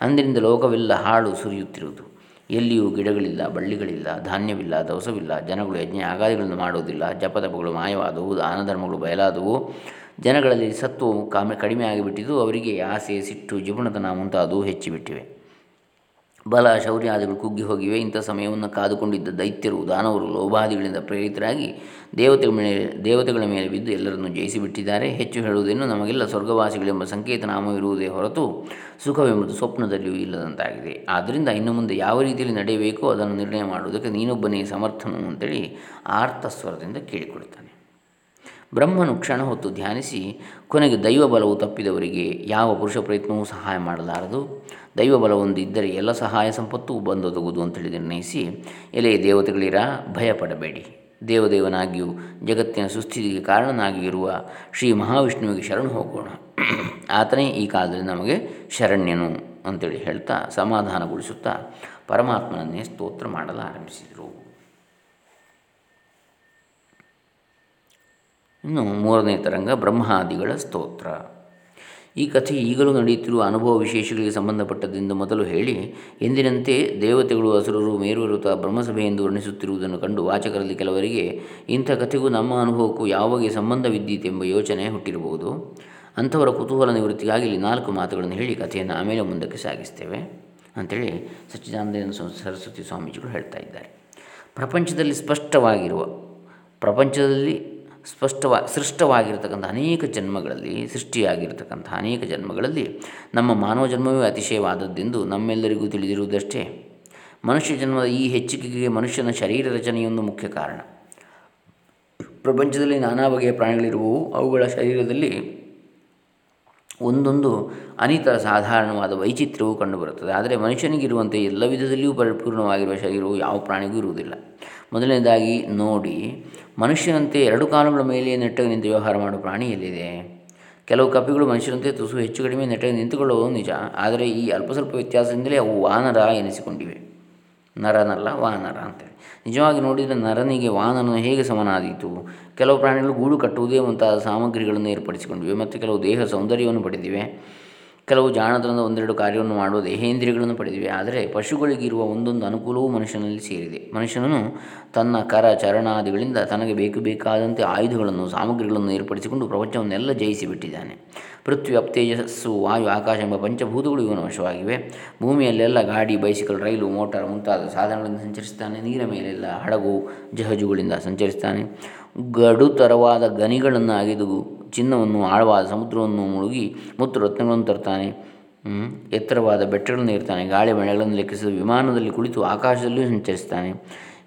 ಅಂದಿನಿಂದ ಲೋಕವೆಲ್ಲ ಹಾಳು ಸುರಿಯುತ್ತಿರುವುದು. ಎಲ್ಲಿಯೂ ಗಿಡಗಳಿಲ್ಲ, ಬಳ್ಳಿಗಳಿಲ್ಲ, ಧಾನ್ಯವಿಲ್ಲ, ದವಸವಿಲ್ಲ, ಜನಗಳು ಯಜ್ಞ, ಆಗಾದಿಗಳನ್ನು ಮಾಡುವುದಿಲ್ಲ, ಜಪತಪಗಳು ಮಾಯವಾದವು, ದಾನಧರ್ಮಗಳು ಬಯಲಾದವು. ಜನಗಳಲ್ಲಿ ಸತ್ವವು ಕಾಮ ಕಡಿಮೆ ಆಗಿಬಿಟ್ಟಿದ್ದು ಅವರಿಗೆ ಆಸೆ, ಸಿಟ್ಟು, ಜಿಪುಣತನ ಮುಂತಾದವು ಹೆಚ್ಚಿಬಿಟ್ಟಿವೆ. ಬಲ ಶೌರ್ಯಾದಿಗಳು ಕುಗ್ಗಿ ಹೋಗಿವೆ. ಇಂಥ ಸಮಯವನ್ನು ಕಾದುಕೊಂಡಿದ್ದ ದೈತ್ಯರು, ದಾನವರು, ಲೋಭಾದಿಗಳಿಂದ ಪ್ರೇರಿತರಾಗಿ ದೇವತೆಗಳ ಮೇಲೆ ದೇವತೆಗಳ ಮೇಲೆ ಬಿದ್ದು ಎಲ್ಲರನ್ನು ಜಯಿಸಿಬಿಟ್ಟಿದ್ದಾರೆ. ಹೆಚ್ಚು ಹೇಳುವುದೇನು, ನಮಗೆಲ್ಲ ಸ್ವರ್ಗವಾಸಿಗಳೆಂಬ ಸಂಕೇತ ನಾಮವಿರುವುದೇ ಹೊರತು ಸುಖವೆಂಬುದು ಸ್ವಪ್ನದಲ್ಲಿಯೂ ಇಲ್ಲದಂತಾಗಿದೆ. ಆದ್ದರಿಂದ ಇನ್ನು ಮುಂದೆ ಯಾವ ರೀತಿಯಲ್ಲಿ ನಡೆಯಬೇಕೋ ಅದನ್ನು ನಿರ್ಣಯ ಮಾಡುವುದಕ್ಕೆ ನೀನೊಬ್ಬನೇ ಸಮರ್ಥನು ಅಂತೇಳಿ ಆರ್ತಸ್ವರದಿಂದ ಕೇಳಿಕೊಡುತ್ತಾನೆ. ಬ್ರಹ್ಮನು ಕ್ಷಣ ಹೊತ್ತು ಧ್ಯಾನಿಸಿ, ಕೊನೆಗೆ ದೈವ ಬಲವು ತಪ್ಪಿದವರಿಗೆ ಯಾವ ಪುರುಷ ಪ್ರಯತ್ನವೂ ಸಹಾಯ ಮಾಡಲಾರದು. ದೈವ ಬಲವೊಂದಿದ್ದರೆ ಎಲ್ಲ ಸಹಾಯ ಸಂಪತ್ತು ಬಂದೊದಗುವುದು ಅಂತೇಳಿ ನಿರ್ಣಯಿಸಿ, ಎಲೆ ದೇವತೆಗಳಿರ ಭಯಪಡಬೇಡಿ ದೇವದೇವನಾಗಿಯೂ ಜಗತ್ತಿನ ಸುಸ್ಥಿತಿಗೆ ಕಾರಣನಾಗಿರುವ ಶ್ರೀ ಮಹಾವಿಷ್ಣುವಿಗೆ ಶರಣು ಹೋಗೋಣ. ಆತನೇ ಈ ಕಾಲದಲ್ಲಿ ನಮಗೆ ಶರಣ್ಯನು ಅಂತೇಳಿ ಹೇಳ್ತಾ ಸಮಾಧಾನಗೊಳಿಸುತ್ತಾ ಪರಮಾತ್ಮನನ್ನೇ ಸ್ತೋತ್ರ ಮಾಡಲು ಆರಂಭಿಸಿದರು. ಇನ್ನು ಮೂರನೇ ತರಂಗ ಬ್ರಹ್ಮಾದಿಗಳ ಸ್ತೋತ್ರ. ಈ ಕಥೆ ಈಗಲೂ ನಡೆಯುತ್ತಿರುವ ಅನುಭವ ವಿಶೇಷಗಳಿಗೆ ಸಂಬಂಧಪಟ್ಟದ್ದೆಂದು ಮೊದಲು ಹೇಳಿ, ಎಂದಿನಂತೆ ದೇವತೆಗಳು ಹಸುರರು ಮೇರುರುತ ಬ್ರಹ್ಮಸಭೆ ಎಂದು ವರ್ಣಿಸುತ್ತಿರುವುದನ್ನು ಕಂಡು ವಾಚಕರಲ್ಲಿ ಕೆಲವರಿಗೆ ಇಂಥ ಕಥೆಗೂ ನಮ್ಮ ಅನುಭವಕ್ಕೂ ಯಾವಾಗ ಸಂಬಂಧವಿದ್ದೀತೆಂಬ ಎಂಬ ಯೋಚನೆ ಹುಟ್ಟಿರಬಹುದು. ಅಂಥವರ ಕುತೂಹಲ ನಿವೃತ್ತಿಗಾಗಿ ಇಲ್ಲಿ ನಾಲ್ಕು ಮಾತುಗಳನ್ನು ಹೇಳಿ ಕಥೆಯನ್ನು ಆಮೇಲೆ ಮುಂದಕ್ಕೆ ಸಾಗಿಸ್ತೇವೆ. ಅಂಥೇಳಿ ಸಚ್ಚಿದಾನಂದ ಸರಸ್ವತಿ ಸ್ವಾಮೀಜಿಗಳು ಹೇಳ್ತಾ ಇದ್ದಾರೆ. ಪ್ರಪಂಚದಲ್ಲಿ ಸ್ಪಷ್ಟವಾಗಿರುವ, ಪ್ರಪಂಚದಲ್ಲಿ ಸ್ಪಷ್ಟವ ಸೃಷ್ಟವಾಗಿರ್ತಕ್ಕಂಥ ಅನೇಕ ಜನ್ಮಗಳಲ್ಲಿ ಸೃಷ್ಟಿಯಾಗಿರ್ತಕ್ಕಂಥ ಅನೇಕ ಜನ್ಮಗಳಲ್ಲಿ ನಮ್ಮ ಮಾನವ ಜನ್ಮವೇ ಅತಿಶಯವಾದದ್ದೆಂದು ನಮ್ಮೆಲ್ಲರಿಗೂ ತಿಳಿದಿರುವುದಷ್ಟೇ. ಮನುಷ್ಯ ಜನ್ಮದ ಈ ಹೆಚ್ಚಿಗೆಗೆ ಮನುಷ್ಯನ ಶರೀರ ರಚನೆಯೊಂದು ಮುಖ್ಯ ಕಾರಣ. ಪ್ರಪಂಚದಲ್ಲಿ ನಾನಾ ಬಗೆಯ ಪ್ರಾಣಿಗಳಿರುವವು. ಅವುಗಳ ಶರೀರದಲ್ಲಿ ಒಂದೊಂದು ಅನಿತ ಸಾಧಾರಣವಾದ ವೈಚಿತ್ರ್ಯವು ಕಂಡುಬರುತ್ತದೆ. ಆದರೆ ಮನುಷ್ಯನಿಗಿರುವಂತೆ ಎಲ್ಲ ವಿಧದಲ್ಲಿಯೂ ಪರಿಪೂರ್ಣವಾಗಿರುವ ಶರೀರವು ಯಾವ ಪ್ರಾಣಿಗೂ ಇರುವುದಿಲ್ಲ. ಮೊದಲನೇದಾಗಿ ನೋಡಿ. ಮನುಷ್ಯನಂತೆ ಎರಡು ಕಾಲುಗಳ ಮೇಲೆ ನೆಟ್ಟಗೆ ನಿಂತು ವ್ಯವಹಾರ ಮಾಡುವ ಪ್ರಾಣಿ ಎಲ್ಲಿದೆ? ಕೆಲವು ಕಪಿಗಳು ಮನುಷ್ಯರಂತೆ ತುಸು ಹೆಚ್ಚು ಕಡಿಮೆ ನೆಟ್ಟಗೆ ನಿಂತುಕೊಳ್ಳುವುದು ನಿಜ. ಆದರೆ ಈ ಅಲ್ಪ ಸ್ವಲ್ಪ ವ್ಯತ್ಯಾಸದಿಂದಲೇ ಅವು ವಾನರ ಎನಿಸಿಕೊಂಡಿವೆ. ನರನಲ್ಲ ವಾನರ ಅಂತೇಳಿ. ನಿಜವಾಗಿ ನೋಡಿದರೆ ನರನಿಗೆ ವಾನರನು ಹೇಗೆ ಸಮನಾದೀತು? ಕೆಲವು ಪ್ರಾಣಿಗಳು ಗೂಡು ಕಟ್ಟುವುದೇ ಮುಂತಾದ ಸಾಮಗ್ರಿಗಳನ್ನು ಏರ್ಪಡಿಸಿಕೊಂಡಿವೆ ಮತ್ತು ಕೆಲವು ದೇಹ ಸೌಂದರ್ಯವನ್ನು ಪಡೆದಿವೆ. ಕೆಲವು ಜಾಣತನದ ಒಂದೆರಡು ಕಾರ್ಯವನ್ನು ಮಾಡುವ ದೇಹೇಂದ್ರಿಯಗಳನ್ನು ಪಡೆದಿವೆ. ಆದರೆ ಪಶುಗಳಿಗಿರುವ ಒಂದೊಂದು ಅನುಕೂಲವೂ ಮನುಷ್ಯನಲ್ಲಿ ಸೇರಿದೆ. ಮನುಷ್ಯನನ್ನು ತನ್ನ ಕರ ಚರಣಾದಿಗಳಿಂದ ತನಗೆ ಬೇಕು ಬೇಕಾದಂತೆ ಆಯುಧಗಳನ್ನು, ಸಾಮಗ್ರಿಗಳನ್ನು ಏರ್ಪಡಿಸಿಕೊಂಡು ಪ್ರಪಂಚವನ್ನೆಲ್ಲ ಜಯಿಸಿಬಿಟ್ಟಿದ್ದಾನೆ. ಪೃಥ್ವಿ ಅಪ್ತೇಜಸ್ಸು ವಾಯು, ಆಕಾಶ ಎಂಬ ಪಂಚಭೂತಗಳು ಇವನ ವಶವಾಗಿವೆ. ಭೂಮಿಯಲ್ಲೆಲ್ಲ ಗಾಡಿ, ಬೈಸಿಕಲ್, ರೈಲು, ಮೋಟಾರ್ ಮುಂತಾದ ಸಾಧನಗಳಿಂದ ಸಂಚರಿಸ್ತಾನೆ ನೀರ ಮೇಲೆಲ್ಲ ಹಡಗು, ಜಹಜುಗಳಿಂದ ಸಂಚರಿಸ್ತಾನೆ ಗಡುತರವಾದ ಗನಿಗಳನ್ನು ಅಗೆದು ಚಿನ್ನವನ್ನು, ಆಳವಾದ ಸಮುದ್ರವನ್ನು ಮುಳುಗಿ ಮುತ್ತು ರತ್ನಗಳನ್ನು ತರ್ತಾನೆ. ಎತ್ತರವಾದ ಬೆಟ್ಟಗಳನ್ನು ಇರ್ತಾನೆ ಗಾಳಿ ಮಳೆಗಳನ್ನು ಲೆಕ್ಕಿಸಿದ ವಿಮಾನದಲ್ಲಿ ಕುಳಿತು ಆಕಾಶದಲ್ಲಿಯೂ ಸಂಚರಿಸ್ತಾನೆ.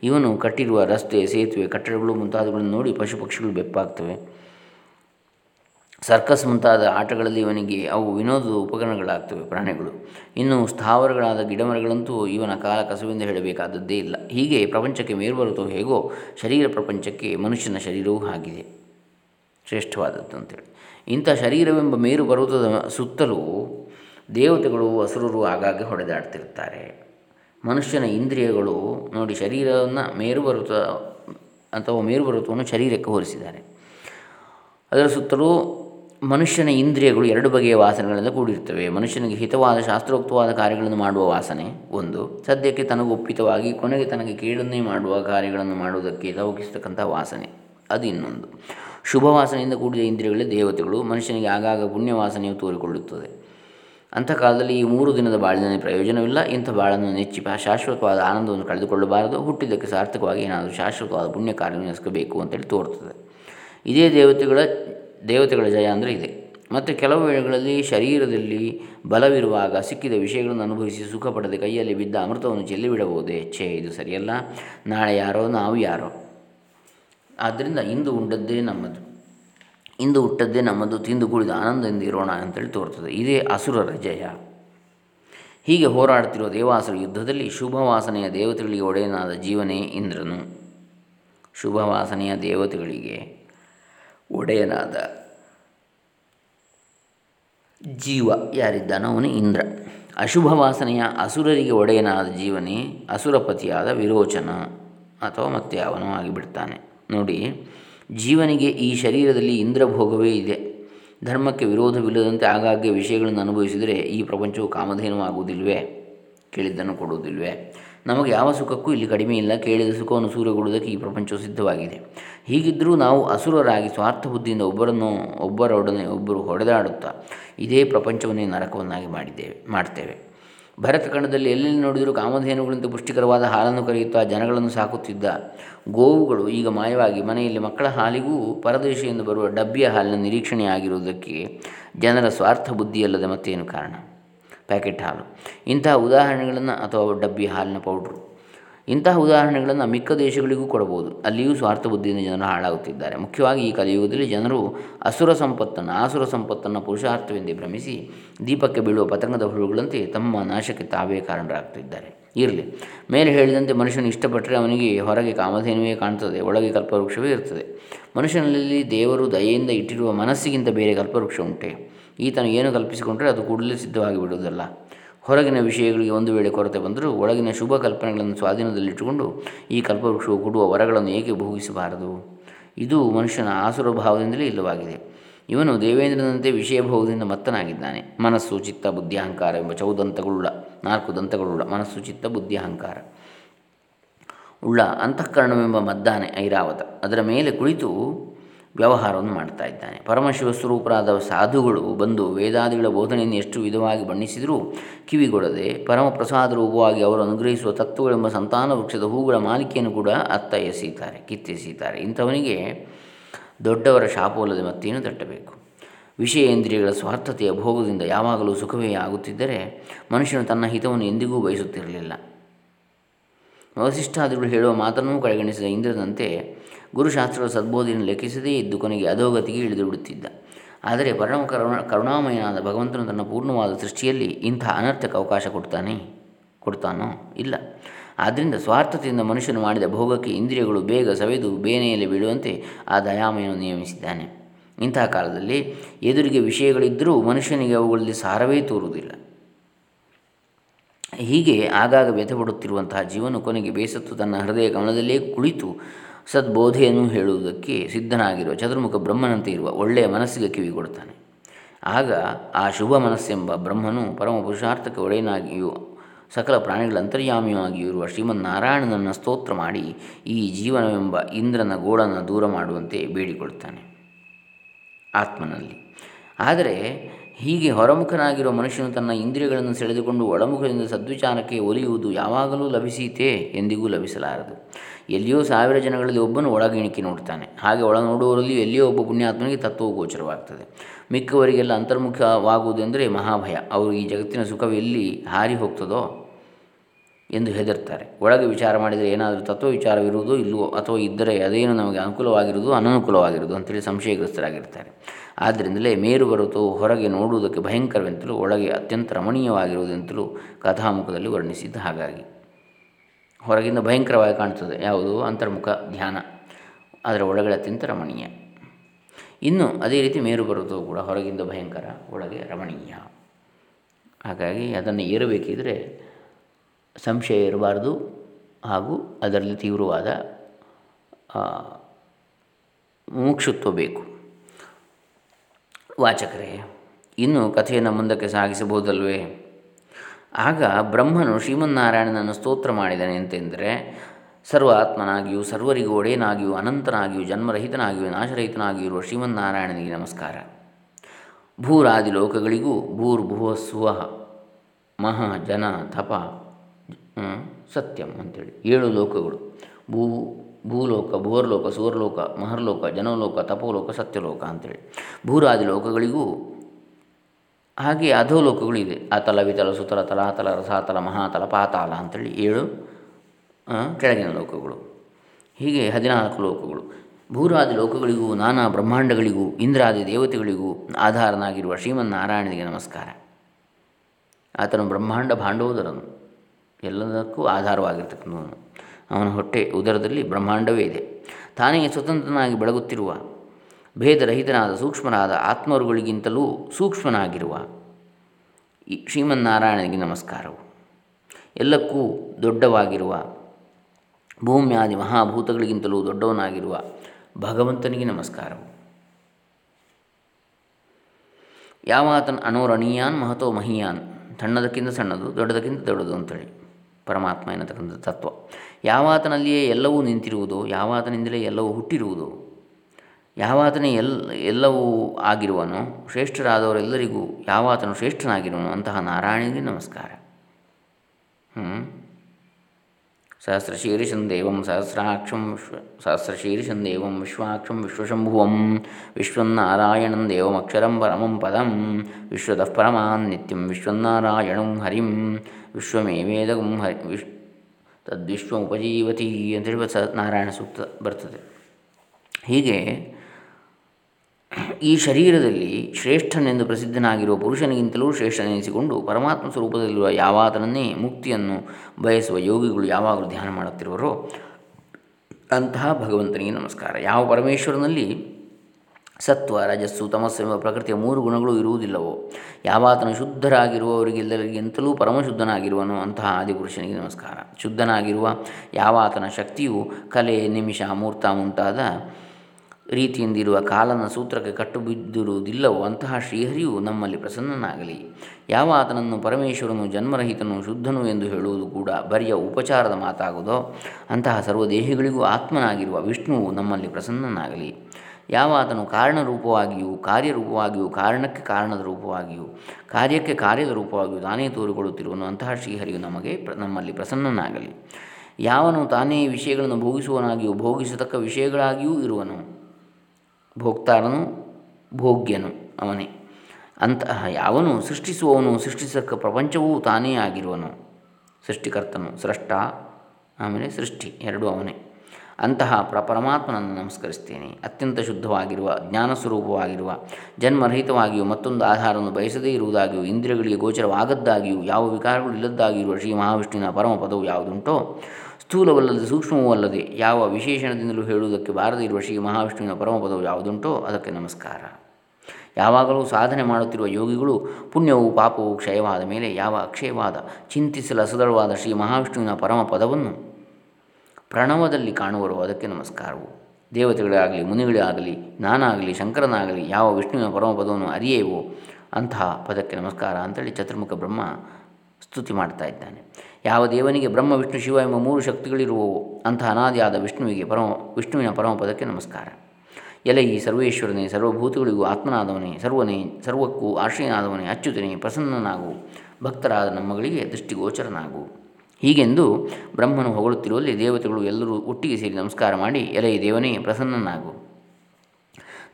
ಇವನು ಕಟ್ಟಿರುವ ರಸ್ತೆ, ಸೇತುವೆ, ಕಟ್ಟಡಗಳು ಮುಂತಾದವುಗಳನ್ನು ನೋಡಿ ಪಶು ಪಕ್ಷಿಗಳು ಬೆಪ್ಪಾಗ್ತವೆ. ಸರ್ಕಸ್ ಮುಂತಾದ ಆಟಗಳಲ್ಲಿ ಇವನಿಗೆ ಅವು ವಿನೋದ ಉಪಕರಣಗಳಾಗ್ತವೆ ಪ್ರಾಣಿಗಳು. ಇನ್ನು ಸ್ಥಾವರಗಳಾದ ಗಿಡಮರಗಳಂತೂ ಇವನ ಕಾಲ ಕಸುವಿಂದ ಹೇಳಬೇಕಾದದ್ದೇ ಇಲ್ಲ. ಹೀಗೆ ಪ್ರಪಂಚಕ್ಕೆ ಮೇರು ಬರುತ್ತೋ ಹೇಗೋ ಶರೀರ ಪ್ರಪಂಚಕ್ಕೆ ಮನುಷ್ಯನ ಶರೀರವೂ ಆಗಿದೆ. ಶ್ರೇಷ್ಠವಾದದ್ದು ಅಂತೇಳಿ ಇಂಥ ಶರೀರವೆಂಬ ಮೇರು ಪರ್ವತದ ಸುತ್ತಲೂ ದೇವತೆಗಳು, ಅಸುರರು ಆಗಾಗ್ಗೆ ಹೊಡೆದಾಡ್ತಿರ್ತಾರೆ ಮನುಷ್ಯನ ಇಂದ್ರಿಯಗಳು ನೋಡಿ ಶರೀರವನ್ನು ಮೇರು ಪರ್ವತ ಅಥವಾ ಮೇರು ಪರ್ವತವನ್ನು ಶರೀರಕ್ಕೆ ಹೋಲಿಸಿದ್ದಾರೆ. ಅದರ ಸುತ್ತಲೂ ಮನುಷ್ಯನ ಇಂದ್ರಿಯಗಳು ಎರಡು ಬಗೆಯ ವಾಸನೆಗಳಿಂದ ಕೂಡಿರ್ತವೆ. ಮನುಷ್ಯನಿಗೆ ಹಿತವಾದ, ಶಾಸ್ತ್ರೋಕ್ತವಾದ ಕಾರ್ಯಗಳನ್ನು ಮಾಡುವ ವಾಸನೆ ಒಂದು. ಸದ್ಯಕ್ಕೆ ತನಗೆ ಒಪ್ಪಿತವಾಗಿ, ಕೊನೆಗೆ ತನಗೆ ಕೇಳನ್ನೇ ಮಾಡುವ ಕಾರ್ಯಗಳನ್ನು ಮಾಡುವುದಕ್ಕೆ ತವಕಿಸ್ತಕ್ಕಂಥ ವಾಸನೆ. ಅದು ಇನ್ನೊಂದು. ಶುಭ ವಾಸನೆಯಿಂದ ಕೂಡಿದ ಇಂದ್ರಿಯಗಳೇ ದೇವತೆಗಳು. ಮನುಷ್ಯನಿಗೆ ಆಗಾಗ ಪುಣ್ಯ ವಾಸನೆಯು ತೋರಿಕೊಳ್ಳುತ್ತದೆ. ಅಂಥ ಕಾಲದಲ್ಲಿ ಈ ಮೂರು ದಿನದ ಬಾಳಿನಲ್ಲಿ ಪ್ರಯೋಜನವಿಲ್ಲ. ಇಂಥ ಬಾಳನ್ನು ನೆಚ್ಚಿ ಶಾಶ್ವತವಾದ ಆನಂದವನ್ನು ಕಳೆದುಕೊಳ್ಳಬಾರದು. ಹುಟ್ಟಿದ್ದಕ್ಕೆ ಸಾರ್ಥಕವಾಗಿ ಏನಾದರೂ ಶಾಶ್ವತವಾದ ಪುಣ್ಯ ಕಾರ್ಯವನ್ನು ಅಂತೇಳಿ ತೋರ್ತದೆ. ಇದೇ ದೇವತೆಗಳ ದೇವತೆಗಳ ಜಯ ಅಂದರೆ ಇದೆ. ಮತ್ತು ಕೆಲವು ವೇಳೆಗಳಲ್ಲಿ ಶರೀರದಲ್ಲಿ ಬಲವಿರುವಾಗ ಸಿಕ್ಕಿದ ವಿಷಯಗಳನ್ನು ಅನುಭವಿಸಿ ಸುಖ ಪಡೆದ ಕೈಯಲ್ಲಿ ಬಿದ್ದ ಅಮೃತವನ್ನು ಚೆಲ್ಲಿಬಿಡಬಹುದೇ ಛೇ, ಇದು ಸರಿಯಲ್ಲ. ನಾಳೆ ಯಾರೋ, ನಾವು ಯಾರೋ? ಆದ್ದರಿಂದ ಇಂದು ಉಂಡದ್ದೇ ನಮ್ಮದು. ಇಂದು ಹುಟ್ಟದ್ದೇ ನಮ್ಮದು, ತಿಂದು ಕುಳಿದ ಆನಂದದಿಂದ ಇರೋಣ ಅಂತೇಳಿ ತೋರ್ತದೆ. ಇದೇ ಅಸುರರ ಜಯ. ಹೀಗೆ ಹೋರಾಡುತ್ತಿರುವ ದೇವಾಸುರ ಯುದ್ಧದಲ್ಲಿ ಶುಭವಾಸನೆಯ ದೇವತೆಗಳಿಗೆ ಒಡೆಯನಾದ ಜೀವನೇ ಇಂದ್ರನು. ಶುಭವಾಸನೆಯ ದೇವತೆಗಳಿಗೆ. ಒಡೆಯನಾದ ಜೀವ ಯಾರಿದ್ದಾನೋ ಅವನು ಇಂದ್ರ. ಅಶುಭ ವಾಸನೆಯ ಅಸುರರಿಗೆ ಒಡೆಯನಾದ ಜೀವನೇ ಅಸುರಪತಿಯಾದ ವಿರೋಚನ ಅಥವಾ ಮತ್ತೆ ಅವನು ಆಗಿಬಿಡ್ತಾನೆ. ನೋಡಿ, ಜೀವನಿಗೆ ಈ ಶರೀರದಲ್ಲಿ ಇಂದ್ರಭೋಗವೇ ಇದೆ. ಧರ್ಮಕ್ಕೆ ವಿರೋಧವಿಲ್ಲದಂತೆ ಆಗಾಗ್ಗೆ ವಿಷಯಗಳನ್ನು ಅನುಭವಿಸಿದರೆ ಈ ಪ್ರಪಂಚವು ಕಾಮಧೇನು ಆಗುವುದಿಲ್ವೇ ಕೇಳಿದ್ದನ್ನು ಕೊಡುವುದಿಲ್ವೇ ನಮಗೆ ಯಾವ ಸುಖಕ್ಕೂ ಇಲ್ಲಿ ಕಡಿಮೆ ಇಲ್ಲ. ಕೇಳಿದ ಸುಖವನ್ನು ಸೂರ್ಯಗೊಳ್ಳುವುದಕ್ಕೆ ಈ ಪ್ರಪಂಚವು ಸಿದ್ಧವಾಗಿದೆ. ಹೀಗಿದ್ದರೂ ನಾವು ಅಸುರರಾಗಿ ಸ್ವಾರ್ಥ ಬುದ್ಧಿಯಿಂದ ಒಬ್ಬರನ್ನು ಒಬ್ಬರೊಡನೆ ಒಬ್ಬರು ಹೊಡೆದಾಡುತ್ತಾ ಇದೇ ಪ್ರಪಂಚವನ್ನೇ ನರಕವನ್ನಾಗಿ ಮಾಡಿದ್ದೇವೆ, ಮಾಡ್ತೇವೆ. ಕಣದಲ್ಲಿ ಎಲ್ಲೆಲ್ಲಿ ನೋಡಿದರೂ ಕಾಮಧೇನುಗಳಿಂದ ಪುಷ್ಟಿಕರವಾದ ಹಾಲನ್ನು ಕರೆಯುತ್ತಾ ಜನಗಳನ್ನು ಸಾಕುತ್ತಿದ್ದ ಗೋವುಗಳು ಈಗ ಮಾಯವಾಗಿ ಮನೆಯಲ್ಲಿ ಮಕ್ಕಳ ಹಾಲಿಗೂ ಪರದೇಶಿಯಿಂದ ಬರುವ ಡಬ್ಬಿಯ ಹಾಲಿನ ನಿರೀಕ್ಷಣೆಯಾಗಿರುವುದಕ್ಕೆ ಜನರ ಸ್ವಾರ್ಥ ಬುದ್ಧಿಯಲ್ಲದೆ ಮತ್ತೇನು ಕಾರಣ? ಪ್ಯಾಕೆಟ್ ಹಾಲು. ಇಂತಹ ಉದಾಹರಣೆಗಳನ್ನು ಅಥವಾ ಡಬ್ಬಿ ಹಾಲಿನ ಪೌಡ್ರು. ಇಂತಹ ಉದಾಹರಣೆಗಳನ್ನು ಮಿಕ್ಕ ದೇಶಗಳಿಗೂ ಕೊಡಬಹುದು. ಅಲ್ಲಿಯೂ ಸ್ವಾರ್ಥ ಬುದ್ಧಿಯಿಂದ ಜನರು ಹಾಳಾಗುತ್ತಿದ್ದಾರೆ. ಮುಖ್ಯವಾಗಿ ಈ ಕಲಿಯುಗದಲ್ಲಿ ಜನರು ಅಸುರ ಸಂಪತ್ತನ್ನು, ಆಸುರ ಸಂಪತ್ತನ್ನು ಪುರುಷಾರ್ಥವೆಂದೇ ಭ್ರಮಿಸಿ ದೀಪಕ್ಕೆ ಬೀಳುವ ಪತಂಗದ ಹುಳುಗಳಂತೆ ತಮ್ಮ ನಾಶಕ್ಕೆ ತಾವೇ ಕಾರಣರಾಗುತ್ತಿದ್ದಾರೆ. ಇರಲಿ. ಮೇಲೆ ಹೇಳಿದಂತೆ ಮನುಷ್ಯನು ಇಷ್ಟಪಟ್ಟರೆ ಅವನಿಗೆ ಹೊರಗೆ ಕಾಮಧೇನುವೇ ಕಾಣ್ತದೆ, ಒಳಗೆ ಕಲ್ಪವೃಕ್ಷವೇ ಇರ್ತದೆ ಮನುಷ್ಯನಲ್ಲಿ ದೇವರು ದಯೆಯಿಂದ ಇಟ್ಟಿರುವ ಮನಸ್ಸಿಗಿಂತ ಬೇರೆ ಕಲ್ಪವೃಕ್ಷ ಉಂಟೆ. ಈತನು ಏನು ಕಲ್ಪಿಸಿಕೊಂಡರೆ ಅದು ಕೂಡಲೇ ಸಿದ್ಧವಾಗಿ ಬಿಡುವುದಲ್ಲ ಹೊರಗಿನ ವಿಷಯಗಳಿಗೆ ಒಂದು ವೇಳೆ ಕೊರತೆ ಬಂದರೂ ಒಳಗಿನ ಶುಭ ಕಲ್ಪನೆಗಳನ್ನು ಸ್ವಾಧೀನದಲ್ಲಿಟ್ಟುಕೊಂಡು ಈ ಕಲ್ಪವೃಕ್ಷವು ಕೊಡುವ ವರಗಳನ್ನು ಏಕೆ ಭೋಗಿಸಬಾರದು? ಇದು ಮನುಷ್ಯನ ಆಸುರ ಭಾವದಿಂದಲೇ ಇಲ್ಲವಾಗಿದೆ. ಇವನು ದೇವೇಂದ್ರನಂತೆ ವಿಷಯ ಭೋಗದಿಂದ ಮತ್ತನಾಗಿದ್ದಾನೆ. ಮನಸ್ಸು, ಚಿತ್ತ, ಬುದ್ಧಿ, ಅಹಂಕಾರ ಎಂಬ ಚೌದಂತಗಳುಳ್ಳ, ನಾಲ್ಕು ದಂತಗಳುಳ್ಳ, ಮನಸ್ಸು, ಚಿತ್ತ, ಬುದ್ಧಿ, ಅಹಂಕಾರ ಉಳ್ಳ ಅಂತಃಕರಣವೆಂಬ ಮದ್ದಾನೆ ಐರಾವತ. ಅದರ ಮೇಲೆ ಕುಳಿತು ವ್ಯವಹಾರವನ್ನು ಮಾಡ್ತಾ ಇದ್ದಾನೆ. ಪರಮಶಿವ ಸ್ವರೂಪರಾದ ಸಾಧುಗಳು ಬಂದು ವೇದಾದಿಗಳ ಬೋಧನೆಯನ್ನು ಎಷ್ಟು ವಿಧವಾಗಿ ಬಣ್ಣಿಸಿದರೂ ಕಿವಿಗೊಡದೆ ಪರಮಪ್ರಸಾದ ರೂಪವಾಗಿ ಅವರು ಅನುಗ್ರಹಿಸುವ ತತ್ವಗಳೆಂಬ ಸಂತಾನ ವೃಕ್ಷದ ಹೂಗಳ ಮಾಲಿಕೆಯನ್ನು ಕೂಡ ಅತ್ತ ಎಸೀತಾರೆ ಕಿತ್ತೆಸೀತಾರೆ ಇಂಥವನಿಗೆ ದೊಡ್ಡವರ ಶಾಪವಲ್ಲದೆ ಮತ್ತೇನು ತಟ್ಟಬೇಕು? ವಿಷಯೇಂದ್ರಿಯಗಳ ಸ್ವಾರ್ಥತೆಯ ಭೋಗದಿಂದ ಯಾವಾಗಲೂ ಸುಖವೇ ಆಗುತ್ತಿದ್ದರೆ ಮನುಷ್ಯನು ತನ್ನ ಹಿತವನ್ನು ಎಂದಿಗೂ ಬಯಸುತ್ತಿರಲಿಲ್ಲ. ವಸಿಷ್ಠಾದಿಗಳು ಹೇಳುವ ಮಾತನ್ನೂ ಕಡೆಗಣಿಸಿದ ಇಂದ್ರನಂತೆ ಗುರುಶಾಸ್ತ್ರದ ಸದ್ಬೋಧಿನ ಲೆಕ್ಕಿಸದೇ ಇದ್ದು ಕೊನೆಗೆ ಅಧೋಗತಿಗೆ ಇಳಿದು ಬಿಡುತ್ತಿದ್ದ ಆದರೆ ಪರಮ ಕರುಣ, ಕರುಣಾಮಯನಾದ ಭಗವಂತನು ತನ್ನ ಪೂರ್ಣವಾದ ಸೃಷ್ಟಿಯಲ್ಲಿ ಇಂಥ ಅನರ್ಥಕ ಅವಕಾಶ ಕೊಡ್ತಾನೆ? ಕೊಡ್ತಾನೋ? ಇಲ್ಲ. ಆದ್ದರಿಂದ ಸ್ವಾರ್ಥತೆಯಿಂದ ಮನುಷ್ಯನು ಮಾಡಿದ ಭೋಗಕ್ಕೆ ಇಂದ್ರಿಯಗಳು ಬೇಗ ಸವೆದು ಬೇನೆಯಲ್ಲಿ ಬೀಳುವಂತೆ ಆ ದಯಾಮಯನು ನಿಯಮಿಸಿದ್ದಾನೆ. ಇಂತಹ ಕಾಲದಲ್ಲಿ ಎದುರಿಗೆ ವಿಷಯಗಳಿದ್ದರೂ ಮನುಷ್ಯನಿಗೆ ಅವುಗಳಲ್ಲಿ ಸಾರವೇ ತೋರುವುದಿಲ್ಲ. ಹೀಗೆ ಆಗಾಗ ವ್ಯಥಪಡುತ್ತಿರುವಂತಹ ಜೀವನು ಕೊನೆಗೆ ಬೇಸತ್ತು ತನ್ನ ಹೃದಯ ಗಮನದಲ್ಲೇ ಕುಳಿತು ಸದ್ಬೋಧೆಯನ್ನು ಹೇಳುವುದಕ್ಕೆ ಸಿದ್ಧನಾಗಿರುವ ಚತುರ್ಮುಖ ಬ್ರಹ್ಮನಂತೆ ಇರುವ ಒಳ್ಳೆಯ ಮನಸ್ಸಿಗೆ ಕಿವಿ ಕೊಡ್ತಾನೆ. ಆಗ ಆ ಶುಭ ಮನಸ್ಸೆಂಬ ಬ್ರಹ್ಮನು ಪರಮ ಪುರುಷಾರ್ಥಕ್ಕೆ ಒಡೆಯನಾಗಿಯೂ ಸಕಲ ಪ್ರಾಣಿಗಳ ಅಂತರ್ಯಾಮಿಯಾಗಿಯೂ ಇರುವ ಶ್ರೀಮನ್ನಾರಾಯಣನನ್ನು ಸ್ತೋತ್ರ ಮಾಡಿ ಈ ಜೀವನವೆಂಬ ಇಂದ್ರನ ಗೋಳನ್ನು ದೂರ ಮಾಡುವಂತೆ ಬೇಡಿಕೊಳ್ತಾನೆ. ಆತ್ಮನಲ್ಲಿ. ಆದರೆ ಹೀಗೆ ಹೊರಮುಖನಾಗಿರುವ ಮನುಷ್ಯನು ತನ್ನ ಇಂದ್ರಿಯಗಳನ್ನು ಸೆಳೆದುಕೊಂಡು ಒಳಮುಖದಿಂದ ಸದ್ವಿಚಾರಕ್ಕೆ ಒಲಿಯುವುದು ಯಾವಾಗಲೂ ಲಭಿಸೀತೇ ಎಂದಿಗೂ ಲಭಿಸಲಾರದು. ಎಲ್ಲಿಯೋ ಸಾವಿರ ಜನಗಳಲ್ಲಿ ಒಬ್ಬನು ಒಳಗಿಣಿಕೆ ನೋಡ್ತಾನೆ. ಹಾಗೆ ಒಳ ನೋಡುವವರಲ್ಲಿ ಎಲ್ಲಿಯೋ ಒಬ್ಬ ಪುಣ್ಯಾತ್ಮನಿಗೆ ತತ್ವ ಗೋಚರವಾಗ್ತದೆ. ಮಿಕ್ಕವರಿಗೆಲ್ಲ ಅಂತರ್ಮುಖವಾಗುವುದೆಂದರೆ ಮಹಾಭಯ. ಅವರು ಈ ಜಗತ್ತಿನ ಸುಖವೆಲ್ಲಿ ಹಾರಿ ಹೋಗ್ತದೋ ಎಂದು ಹೆದರ್ತಾರೆ. ಒಳಗೆ ವಿಚಾರ ಮಾಡಿದರೆ ಏನಾದರೂ ತತ್ವ ವಿಚಾರವಿರುವುದು ಇಲ್ಲವೋ ಅಥವಾ ಇದ್ದರೆ ಅದೇನು ನಮಗೆ ಅನುಕೂಲವಾಗಿರುವುದು ಅನನುಕೂಲವಾಗಿರುವುದು ಅಂತೇಳಿ ಸಂಶಯಗ್ರಸ್ತರಾಗಿರ್ತಾರೆ. ಆದ್ದರಿಂದಲೇ ಮೇರು ಬರುತ್ತೋ ಹೊರಗೆ ನೋಡುವುದಕ್ಕೆ ಭಯಂಕರವೆಂತಲೂ ಒಳಗೆ ಅತ್ಯಂತ ರಮಣೀಯವಾಗಿರುವುದೆಂತಲೂ ಕಥಾಮುಖದಲ್ಲಿ ವರ್ಣಿಸಿದ್ದು ಹಾಗಾಗಿ. ಹೊರಗಿಂದ ಭಯಂಕರವಾಗಿ ಕಾಣ್ತದೆ. ಯಾವುದು? ಅಂತರ್ಮುಖ ಧ್ಯಾನ. ಅದರ ಒಳಗಡೆ ಅತ್ಯಂತ ರಮಣೀಯ. ಇನ್ನು ಅದೇ ರೀತಿ ಮೇರು ಬರುತ್ತೋ ಕೂಡ ಹೊರಗಿಂದ ಭಯಂಕರ, ಒಳಗೆ ರಮಣೀಯ. ಹಾಗಾಗಿ ಅದನ್ನು ಏರಬೇಕಿದ್ರೆ ಸಂಶಯ ಇರಬಾರ್ದು ಹಾಗೂ ಅದರಲ್ಲಿ ತೀವ್ರವಾದ ಮುಕ್ಷುತ್ವ ಬೇಕು. ವಾಚಕರೇ, ಇನ್ನು ಕಥೆಯನ್ನು ಮುಂದಕ್ಕೆ ಸಾಗಿಸಬಹುದಲ್ವೇ? ಆಗ ಬ್ರಹ್ಮನು ಶ್ರೀಮನ್ನಾರಾಯಣನನ್ನು ಸ್ತೋತ್ರ ಮಾಡಿದನೆ ಅಂತಂದರೆ ಸರ್ವ ಆತ್ಮನಾಗಿಯೂ ಸರ್ವರಿಗೂ ಒಡೆಯನಾಗಿಯೂ ಅನಂತನಾಗಿಯೂ ಜನ್ಮರಹಿತನಾಗಿಯೂ ನಾಶರಹಿತನಾಗಿಯೂ ಇರುವ ಶ್ರೀಮನ್ನಾರಾಯಣನಿಗೆ ನಮಸ್ಕಾರ. ಭೂರಾದಿ ಲೋಕಗಳಿಗೂ ಭೂರ್ ಭೂರ್ಭುವ ಸ್ವ ಮಹ ಜನ ತಪ ಸತ್ಯಂ ಅಂತೇಳಿ. ಏಳು ಲೋಕಗಳು. ಭೂ, ಭೂಲೋಕ, ಭುವರ್ಲೋಕ, ಸುವರ್ಲೋಕ, ಮಹರ್ಲೋಕ, ಜನೋಲೋಕ, ತಪೋಲೋಕ, ಸತ್ಯಲೋಕ ಅಂತೇಳಿ. ಭೂರಾದಿ ಲೋಕಗಳಿಗೂ ಹಾಗೆ ಅಧೋಲೋಕಗಳು ಇದೆ ಅತಲ ವಿತಲ, ಸುತಲ ತಲಾತಲ ರಸಾತಲ, ಮಹಾತಲ ಪಾತಾಲ ಅಂಥೇಳಿ ಏಳು ಕೆಳಗಿನ ಲೋಕಗಳು. ಹೀಗೆ ಹದಿನಾಲ್ಕು ಲೋಕಗಳು. ಭೂರಾದಿ ಲೋಕಗಳಿಗೂ, ನಾನಾ ಬ್ರಹ್ಮಾಂಡಗಳಿಗೂ, ಇಂದ್ರಾದಿ ದೇವತೆಗಳಿಗೂ ಆಧಾರನಾಗಿರುವ ಶ್ರೀಮನ್ನಾರಾಯಣನಿಗೆ ನಮಸ್ಕಾರ. ಆತನು ಬ್ರಹ್ಮಾಂಡ ಭಾಂಡೋದರನು ಎಲ್ಲದಕ್ಕೂ ಆಧಾರವಾಗಿರ್ತಕ್ಕಂಥವನು. ಅವನ ಹೊಟ್ಟೆ ಉದರದಲ್ಲಿ ಬ್ರಹ್ಮಾಂಡವೇ ಇದೆ. ತಾನೇ ಸ್ವತಂತ್ರನಾಗಿ ಬೆಳಗುತ್ತಿರುವ ಭೇದರಹಿತನಾದ ಸೂಕ್ಷ್ಮನಾದ ಆತ್ಮರುಗಳಿಗಿಂತಲೂ ಸೂಕ್ಷ್ಮನಾಗಿರುವ ಈ ಶ್ರೀಮನ್ನಾರಾಯಣನಿಗೆ ನಮಸ್ಕಾರವು. ಎಲ್ಲಕ್ಕೂ ದೊಡ್ಡವಾಗಿರುವ, ಭೂಮ್ಯಾದಿ ಮಹಾಭೂತಗಳಿಗಿಂತಲೂ ದೊಡ್ಡವನಾಗಿರುವ ಭಗವಂತನಿಗೆ ನಮಸ್ಕಾರವು. ಯಾವಾತನ ಅನೋರಣೀಯಾನ್ ಮಹತೋ ಮಹಿಯಾನ್, ಸಣ್ಣದಕ್ಕಿಂತ ಸಣ್ಣದು, ದೊಡ್ಡದಕ್ಕಿಂತ ದೊಡ್ಡದು ಅಂತೇಳಿ ಪರಮಾತ್ಮ ಎನ್ನತಕ್ಕಂಥ ತತ್ವ. ಯಾವಾತನಲ್ಲಿಯೇ ಎಲ್ಲವೂ ನಿಂತಿರುವುದು, ಯಾವಾತನಿಂದಲೇ ಎಲ್ಲವೂ ಹುಟ್ಟಿರುವುದು ಯಾವಾತನೇ ಎಲ್ ಎಲ್ಲವೂ ಆಗಿರುವನು, ಶ್ರೇಷ್ಠರಾದವರೆಲ್ಲರಿಗೂ ಯಾವಾತನು ಶ್ರೇಷ್ಠನಾಗಿರುವನು, ಅಂತಹ ನಾರಾಯಣನಿಗೆ ನಮಸ್ಕಾರ. ಹ್ಞೂ ಸಹಸ್ರಶೀರ್ಷಂ ದೇವಂ ಸಹಸ್ರಾಕ್ಷಂ ವಿಶ್ವ, ಸಹಸ್ರಶೀರ್ಷಂ ದೇವಂ ವಿಶ್ವಾಕ್ಷಂ ವಿಶ್ವಶಂಭುವಂ ವಿಶ್ವನ್ನಾರಾಯಣಂ ದೇವಮಕ್ಷರಂ ಪರಮಂ ಪದಂ, ವಿಶ್ವದ ಪರಮಾನ್ ನಿತ್ಯಂ ವಿಶ್ವನ್ನಾರಾಯಣಂ ಹರಿಂ ವಿಶ್ವಮೇವೇದಗಂ ಹರಿ, ವಿಶ್, ತದ್ವಿಶ್ವಮುಪಜೀವತಿ ಅಂತೇಳಿ ಸ, ನಾರಾಯಣ ಸೂಕ್ತ ಬರ್ತದೆ. ಹೀಗೆ ಈ ಶರೀರದಲ್ಲಿ ಶ್ರೇಷ್ಠನೆಂದು ಪ್ರಸಿದ್ಧನಾಗಿರುವ ಪುರುಷನಿಗಿಂತಲೂ ಶ್ರೇಷ್ಠನೆನಿಸಿಕೊಂಡು ಪರಮಾತ್ಮ ಸ್ವರೂಪದಲ್ಲಿರುವ ಯಾವಾತನನ್ನೇ ಮುಕ್ತಿಯನ್ನು ಬಯಸುವ ಯೋಗಿಗಳು ಯಾವಾಗಲೂ ಧ್ಯಾನ ಮಾಡುತ್ತಿರುವರೋ ಅಂತಹ ಭಗವಂತನಿಗೆ ನಮಸ್ಕಾರ. ಯಾವ ಪರಮೇಶ್ವರನಲ್ಲಿ ಸತ್ವ, ರಜಸ್ಸು, ತಮಸ್ಸು ಎಂಬ ಪ್ರಕೃತಿಯ ಮೂರು ಗುಣಗಳು ಇರುವುದಿಲ್ಲವೋ, ಯಾವಾತನು ಶುದ್ಧರಾಗಿರುವವರಿಗೆಲ್ಲರಿಗಿಂತಲೂ ಪರಮಶುದ್ಧನಾಗಿರುವನು ಅಂತಹ ಆದಿಪುರುಷನಿಗೆ ನಮಸ್ಕಾರ. ಶುದ್ಧನಾಗಿರುವ ಯಾವಾತನ ಶಕ್ತಿಯು ಕಲೆ, ನಿಮಿಷ ಮೂರ್ತ ಮುಂತಾದ ರೀತಿಯಿಂದಿರುವ ಕಾಲನ ಸೂತ್ರಕ್ಕೆ ಕಟ್ಟು ಬಿದ್ದಿರುವುದಿಲ್ಲವೋ ಅಂತಹ ಶ್ರೀಹರಿಯು ನಮ್ಮಲ್ಲಿ ಪ್ರಸನ್ನನಾಗಲಿ. ಯಾವ ಆತನನ್ನು ಪರಮೇಶ್ವರನು ಜನ್ಮರಹಿತನು, ಶುದ್ಧನು ಎಂದು ಹೇಳುವುದು ಕೂಡ ಬರಿಯ ಉಪಚಾರದ ಮಾತಾಗುವುದೋ, ಅಂತಹ ಸರ್ವದೇಹಿಗಳಿಗೂ ಆತ್ಮನಾಗಿರುವ ವಿಷ್ಣುವು ನಮ್ಮಲ್ಲಿ ಪ್ರಸನ್ನನಾಗಲಿ. ಯಾವ ಆತನು ಕಾರಣರೂಪವಾಗಿಯೂ, ಕಾರ್ಯರೂಪವಾಗಿಯೂ, ಕಾರಣಕ್ಕೆ ಕಾರಣದ ರೂಪವಾಗಿಯೂ, ಕಾರ್ಯಕ್ಕೆ ಕಾರ್ಯದ ರೂಪವಾಗಿಯೂ ತಾನೇ ತೋರಿಕೊಳ್ಳುತ್ತಿರುವನು ಅಂತಹ ಶ್ರೀಹರಿಯು ನಮಗೆ ನಮ್ಮಲ್ಲಿ ಪ್ರಸನ್ನನಾಗಲಿ. ಯಾವನು ತಾನೇ ವಿಷಯಗಳನ್ನು ಭೋಗಿಸುವನಾಗಿಯೂ ಭೋಗಿಸತಕ್ಕ ವಿಷಯಗಳಾಗಿಯೂ ಇರುವನು. ಭೋಕ್ತಾರನು ಭೋಗ್ಯನು ಅವನೇ. ಅಂತಹ ಯಾವನು ಸೃಷ್ಟಿಸುವವನು ಸೃಷ್ಟಿಸಕ್ಕ ಪ್ರಪಂಚವೂ ತಾನೇ ಆಗಿರುವನು. ಸೃಷ್ಟಿಕರ್ತನು ಸೃಷ್ಟ, ಆಮೇಲೆ ಸೃಷ್ಟಿ, ಎರಡೂ ಅವನೇ. ಅಂತಹ ಪ್ರ ಪರಮಾತ್ಮನನ್ನು ನಮಸ್ಕರಿಸ್ತೇನೆ. ಅತ್ಯಂತ ಶುದ್ಧವಾಗಿರುವ ಜ್ಞಾನ ಸ್ವರೂಪವಾಗಿರುವ ಜನ್ಮರಹಿತವಾಗಿಯೂ ಮತ್ತೊಂದು ಆಧಾರವನ್ನು ಬಯಸದೇ ಇರುವುದಾಗಿಯೂ, ಇಂದ್ರಿಯಗಳಿಗೆ ಗೋಚರವಾಗದ್ದಾಗಿಯೂ, ಯಾವ ವಿಕಾರಗಳು ಇಲ್ಲದ್ದಾಗಿರುವ ಶ್ರೀ ಮಹಾವಿಷ್ಣುವಿನ ಪರಮಪದವು ಯಾವುದುಂಟೋ ಸ್ಥೂಲವಲ್ಲದೆ ಸೂಕ್ಷ್ಮವೂ ಅಲ್ಲದೆ ಯಾವ ವಿಶೇಷಣದಿಂದಲೂ ಹೇಳುವುದಕ್ಕೆ ಬಾರದಿರುವ ಇರುವ ಶ್ರೀ ಮಹಾವಿಷ್ಣುವಿನ ಪರಮಪದವು ಯಾವುದುಂಟೋ ಅದಕ್ಕೆ ನಮಸ್ಕಾರ. ಯಾವಾಗಲೂ ಸಾಧನೆ ಮಾಡುತ್ತಿರುವ ಯೋಗಿಗಳು ಪುಣ್ಯವು ಪಾಪವು ಕ್ಷಯವಾದ ಮೇಲೆ ಯಾವ ಅಕ್ಷಯವಾದ, ಚಿಂತಿಸಲು ಅಸದಳವಾದ ಶ್ರೀ ಮಹಾವಿಷ್ಣುವಿನ ಪರಮ ಪದವನ್ನು ಪ್ರಣವದಲ್ಲಿ ಕಾಣುವರು ಅದಕ್ಕೆ ನಮಸ್ಕಾರವು. ದೇವತೆಗಳಾಗಲಿ ಮುನಿಗಳಾಗಲಿ ನಾನಾಗಲಿ, ಶಂಕರನಾಗಲಿ ಯಾವ ವಿಷ್ಣುವಿನ ಪರಮಪದವನ್ನು ಅರಿಯೇವೋ ಅಂತಹ ಪದಕ್ಕೆ ನಮಸ್ಕಾರ ಅಂತೇಳಿ ಚತುರ್ಮುಖ ಬ್ರಹ್ಮ ಸ್ತುತಿ ಮಾಡ್ತಾ ಇದ್ದಾನೆ. ಯಾವ ದೇವನಿಗೆ ಬ್ರಹ್ಮ, ವಿಷ್ಣು, ಶಿವ ಎಂಬ ಮೂರು ಶಕ್ತಿಗಳಿರುವವು ಅಂತಹ ಅನಾದಿಯಾದ ವಿಷ್ಣುವಿಗೆ ಪರಮ, ವಿಷ್ಣುವಿನ ಪರಮಪದಕ್ಕೆ ನಮಸ್ಕಾರ. ಎಲೆ ಈ ಸರ್ವೇಶ್ವರನೇ, ಸರ್ವಭೂತಗಳಿಗೂ ಆತ್ಮನಾದವನೇ, ಸರ್ವನೇ, ಸರ್ವಕ್ಕೂ ಆಶ್ರಯನಾದವನೇ, ಅಚ್ಯುತನೇ, ಪ್ರಸನ್ನನಾಗು, ಭಕ್ತರಾದ ನಮ್ಮಗಳಿಗೆ ದೃಷ್ಟಿಗೋಚರನಾಗು. ಹೀಗೆಂದು ಬ್ರಹ್ಮನು ಹೊಗಳುತ್ತಿರುವಲ್ಲಿ ದೇವತೆಗಳು ಎಲ್ಲರೂ ಒಟ್ಟಿಗೆ ಸೇರಿ ನಮಸ್ಕಾರ ಮಾಡಿ, ಎಲೆ ದೇವನೇ, ಪ್ರಸನ್ನನಾಗು.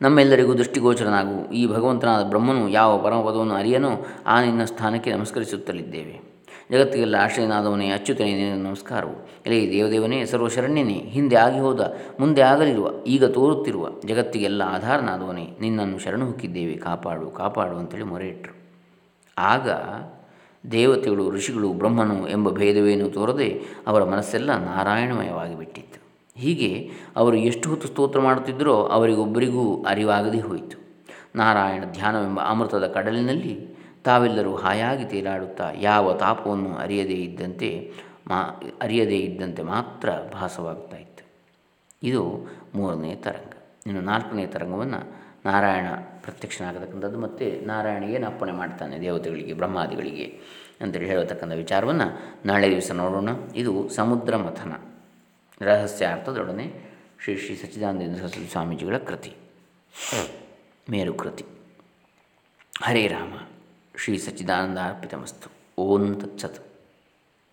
ನಮ್ಮೆಲ್ಲರಿಗೂ ದೃಷ್ಟಿಗೋಚರನಾಗು. ಈ ಭಗವಂತನಾದ ಬ್ರಹ್ಮನು ಯಾವ ಪರಮಪದವನ್ನು ಅರಿಯನೋ, ಆ ನಿನ್ನ ಸ್ಥಾನಕ್ಕೆ ನಮಸ್ಕರಿಸುತ್ತಲಿದ್ದೇವೆ. ಜಗತ್ತಿಗೆಲ್ಲ ಆಶ್ರಯನಾದವನೇ ಅಚ್ಯುತನೇ ನಮಸ್ಕಾರವು. ಎಲೆ ದೇವದೇವನೇ, ಸರ್ವಶರಣ್ಯನೇ, ಹಿಂದೆ ಆಗಿ ಹೋದ, ಮುಂದೆ ಆಗಲಿರುವ, ಈಗ ತೋರುತ್ತಿರುವ ಜಗತ್ತಿಗೆಲ್ಲ ಆಧಾರನಾದವನೇ, ನಿನ್ನನ್ನು ಶರಣು ಹುಕ್ಕಿದ್ದೇವೆ, ಕಾಪಾಡು ಕಾಪಾಡು ಅಂತೇಳಿ ಮೊರೆ ಇಟ್ಟರು ಆಗ ದೇವತೆಗಳು, ಋಷಿಗಳು, ಬ್ರಹ್ಮನು ಎಂಬ ಭೇದವೇನು ತೋರದೆ ಅವರ ಮನಸ್ಸೆಲ್ಲ ನಾರಾಯಣಮಯವಾಗಿ ಬಿಟ್ಟಿತ್ತು. ಹೀಗೆ ಅವರು ಎಷ್ಟು ಹೊತ್ತು ಸ್ತೋತ್ರ ಮಾಡುತ್ತಿದ್ದರೋ ಅವರಿಗೊಬ್ಬರಿಗೂ ಅರಿವಾಗದೇ ಹೋಯಿತು. ನಾರಾಯಣ ಧ್ಯಾನವೆಂಬ ಅಮೃತದ ಕಡಲಿನಲ್ಲಿ ತಾವೆಲ್ಲರೂ ಹಾಯಾಗಿ ತೇಲಾಡುತ್ತಾ ಯಾವ ತಾಪವನ್ನು ಅರಿಯದೇ ಇದ್ದಂತೆ ಮಾ, ಅರಿಯದೇ ಇದ್ದಂತೆ ಮಾತ್ರ ಭಾಸವಾಗ್ತಾ ಇತ್ತು. ಇದು ಮೂರನೇ ತರಂಗ. ಇನ್ನು ನಾಲ್ಕನೇ ತರಂಗವನ್ನು ನಾರಾಯಣ ಪ್ರತ್ಯಕ್ಷನಾಗತಕ್ಕಂಥದ್ದು ಮತ್ತು ನಾರಾಯಣ ಏನು ಅಪ್ಪಣೆ ಮಾಡ್ತಾನೆ ದೇವತೆಗಳಿಗೆ, ಬ್ರಹ್ಮಾದಿಗಳಿಗೆ ಅಂತೇಳಿ ಹೇಳತಕ್ಕಂಥ ವಿಚಾರವನ್ನು ನಾಳೆ ದಿವಸ ನೋಡೋಣ. ಇದು ಸಮುದ್ರ ಮಥನ. ರಹಸ್ಯಾರ್ಥದೊಡನೆ ಶ್ರೀ ಶ್ರೀ ಸಚ್ಚಿದಾನಂದ ಸರಸ್ವತಿ ಸ್ವಾಮೀಜಿಗಳ ಕೃತಿ. ಮೇರು ಕೃತಿ ಹರೇ ರಾಮ. ಶ್ರೀ ಸಚ್ಚಿದಾನಂದ ಅರ್ಪಿತಮಸ್ತು ಓಂ ತತ್ಸತ್.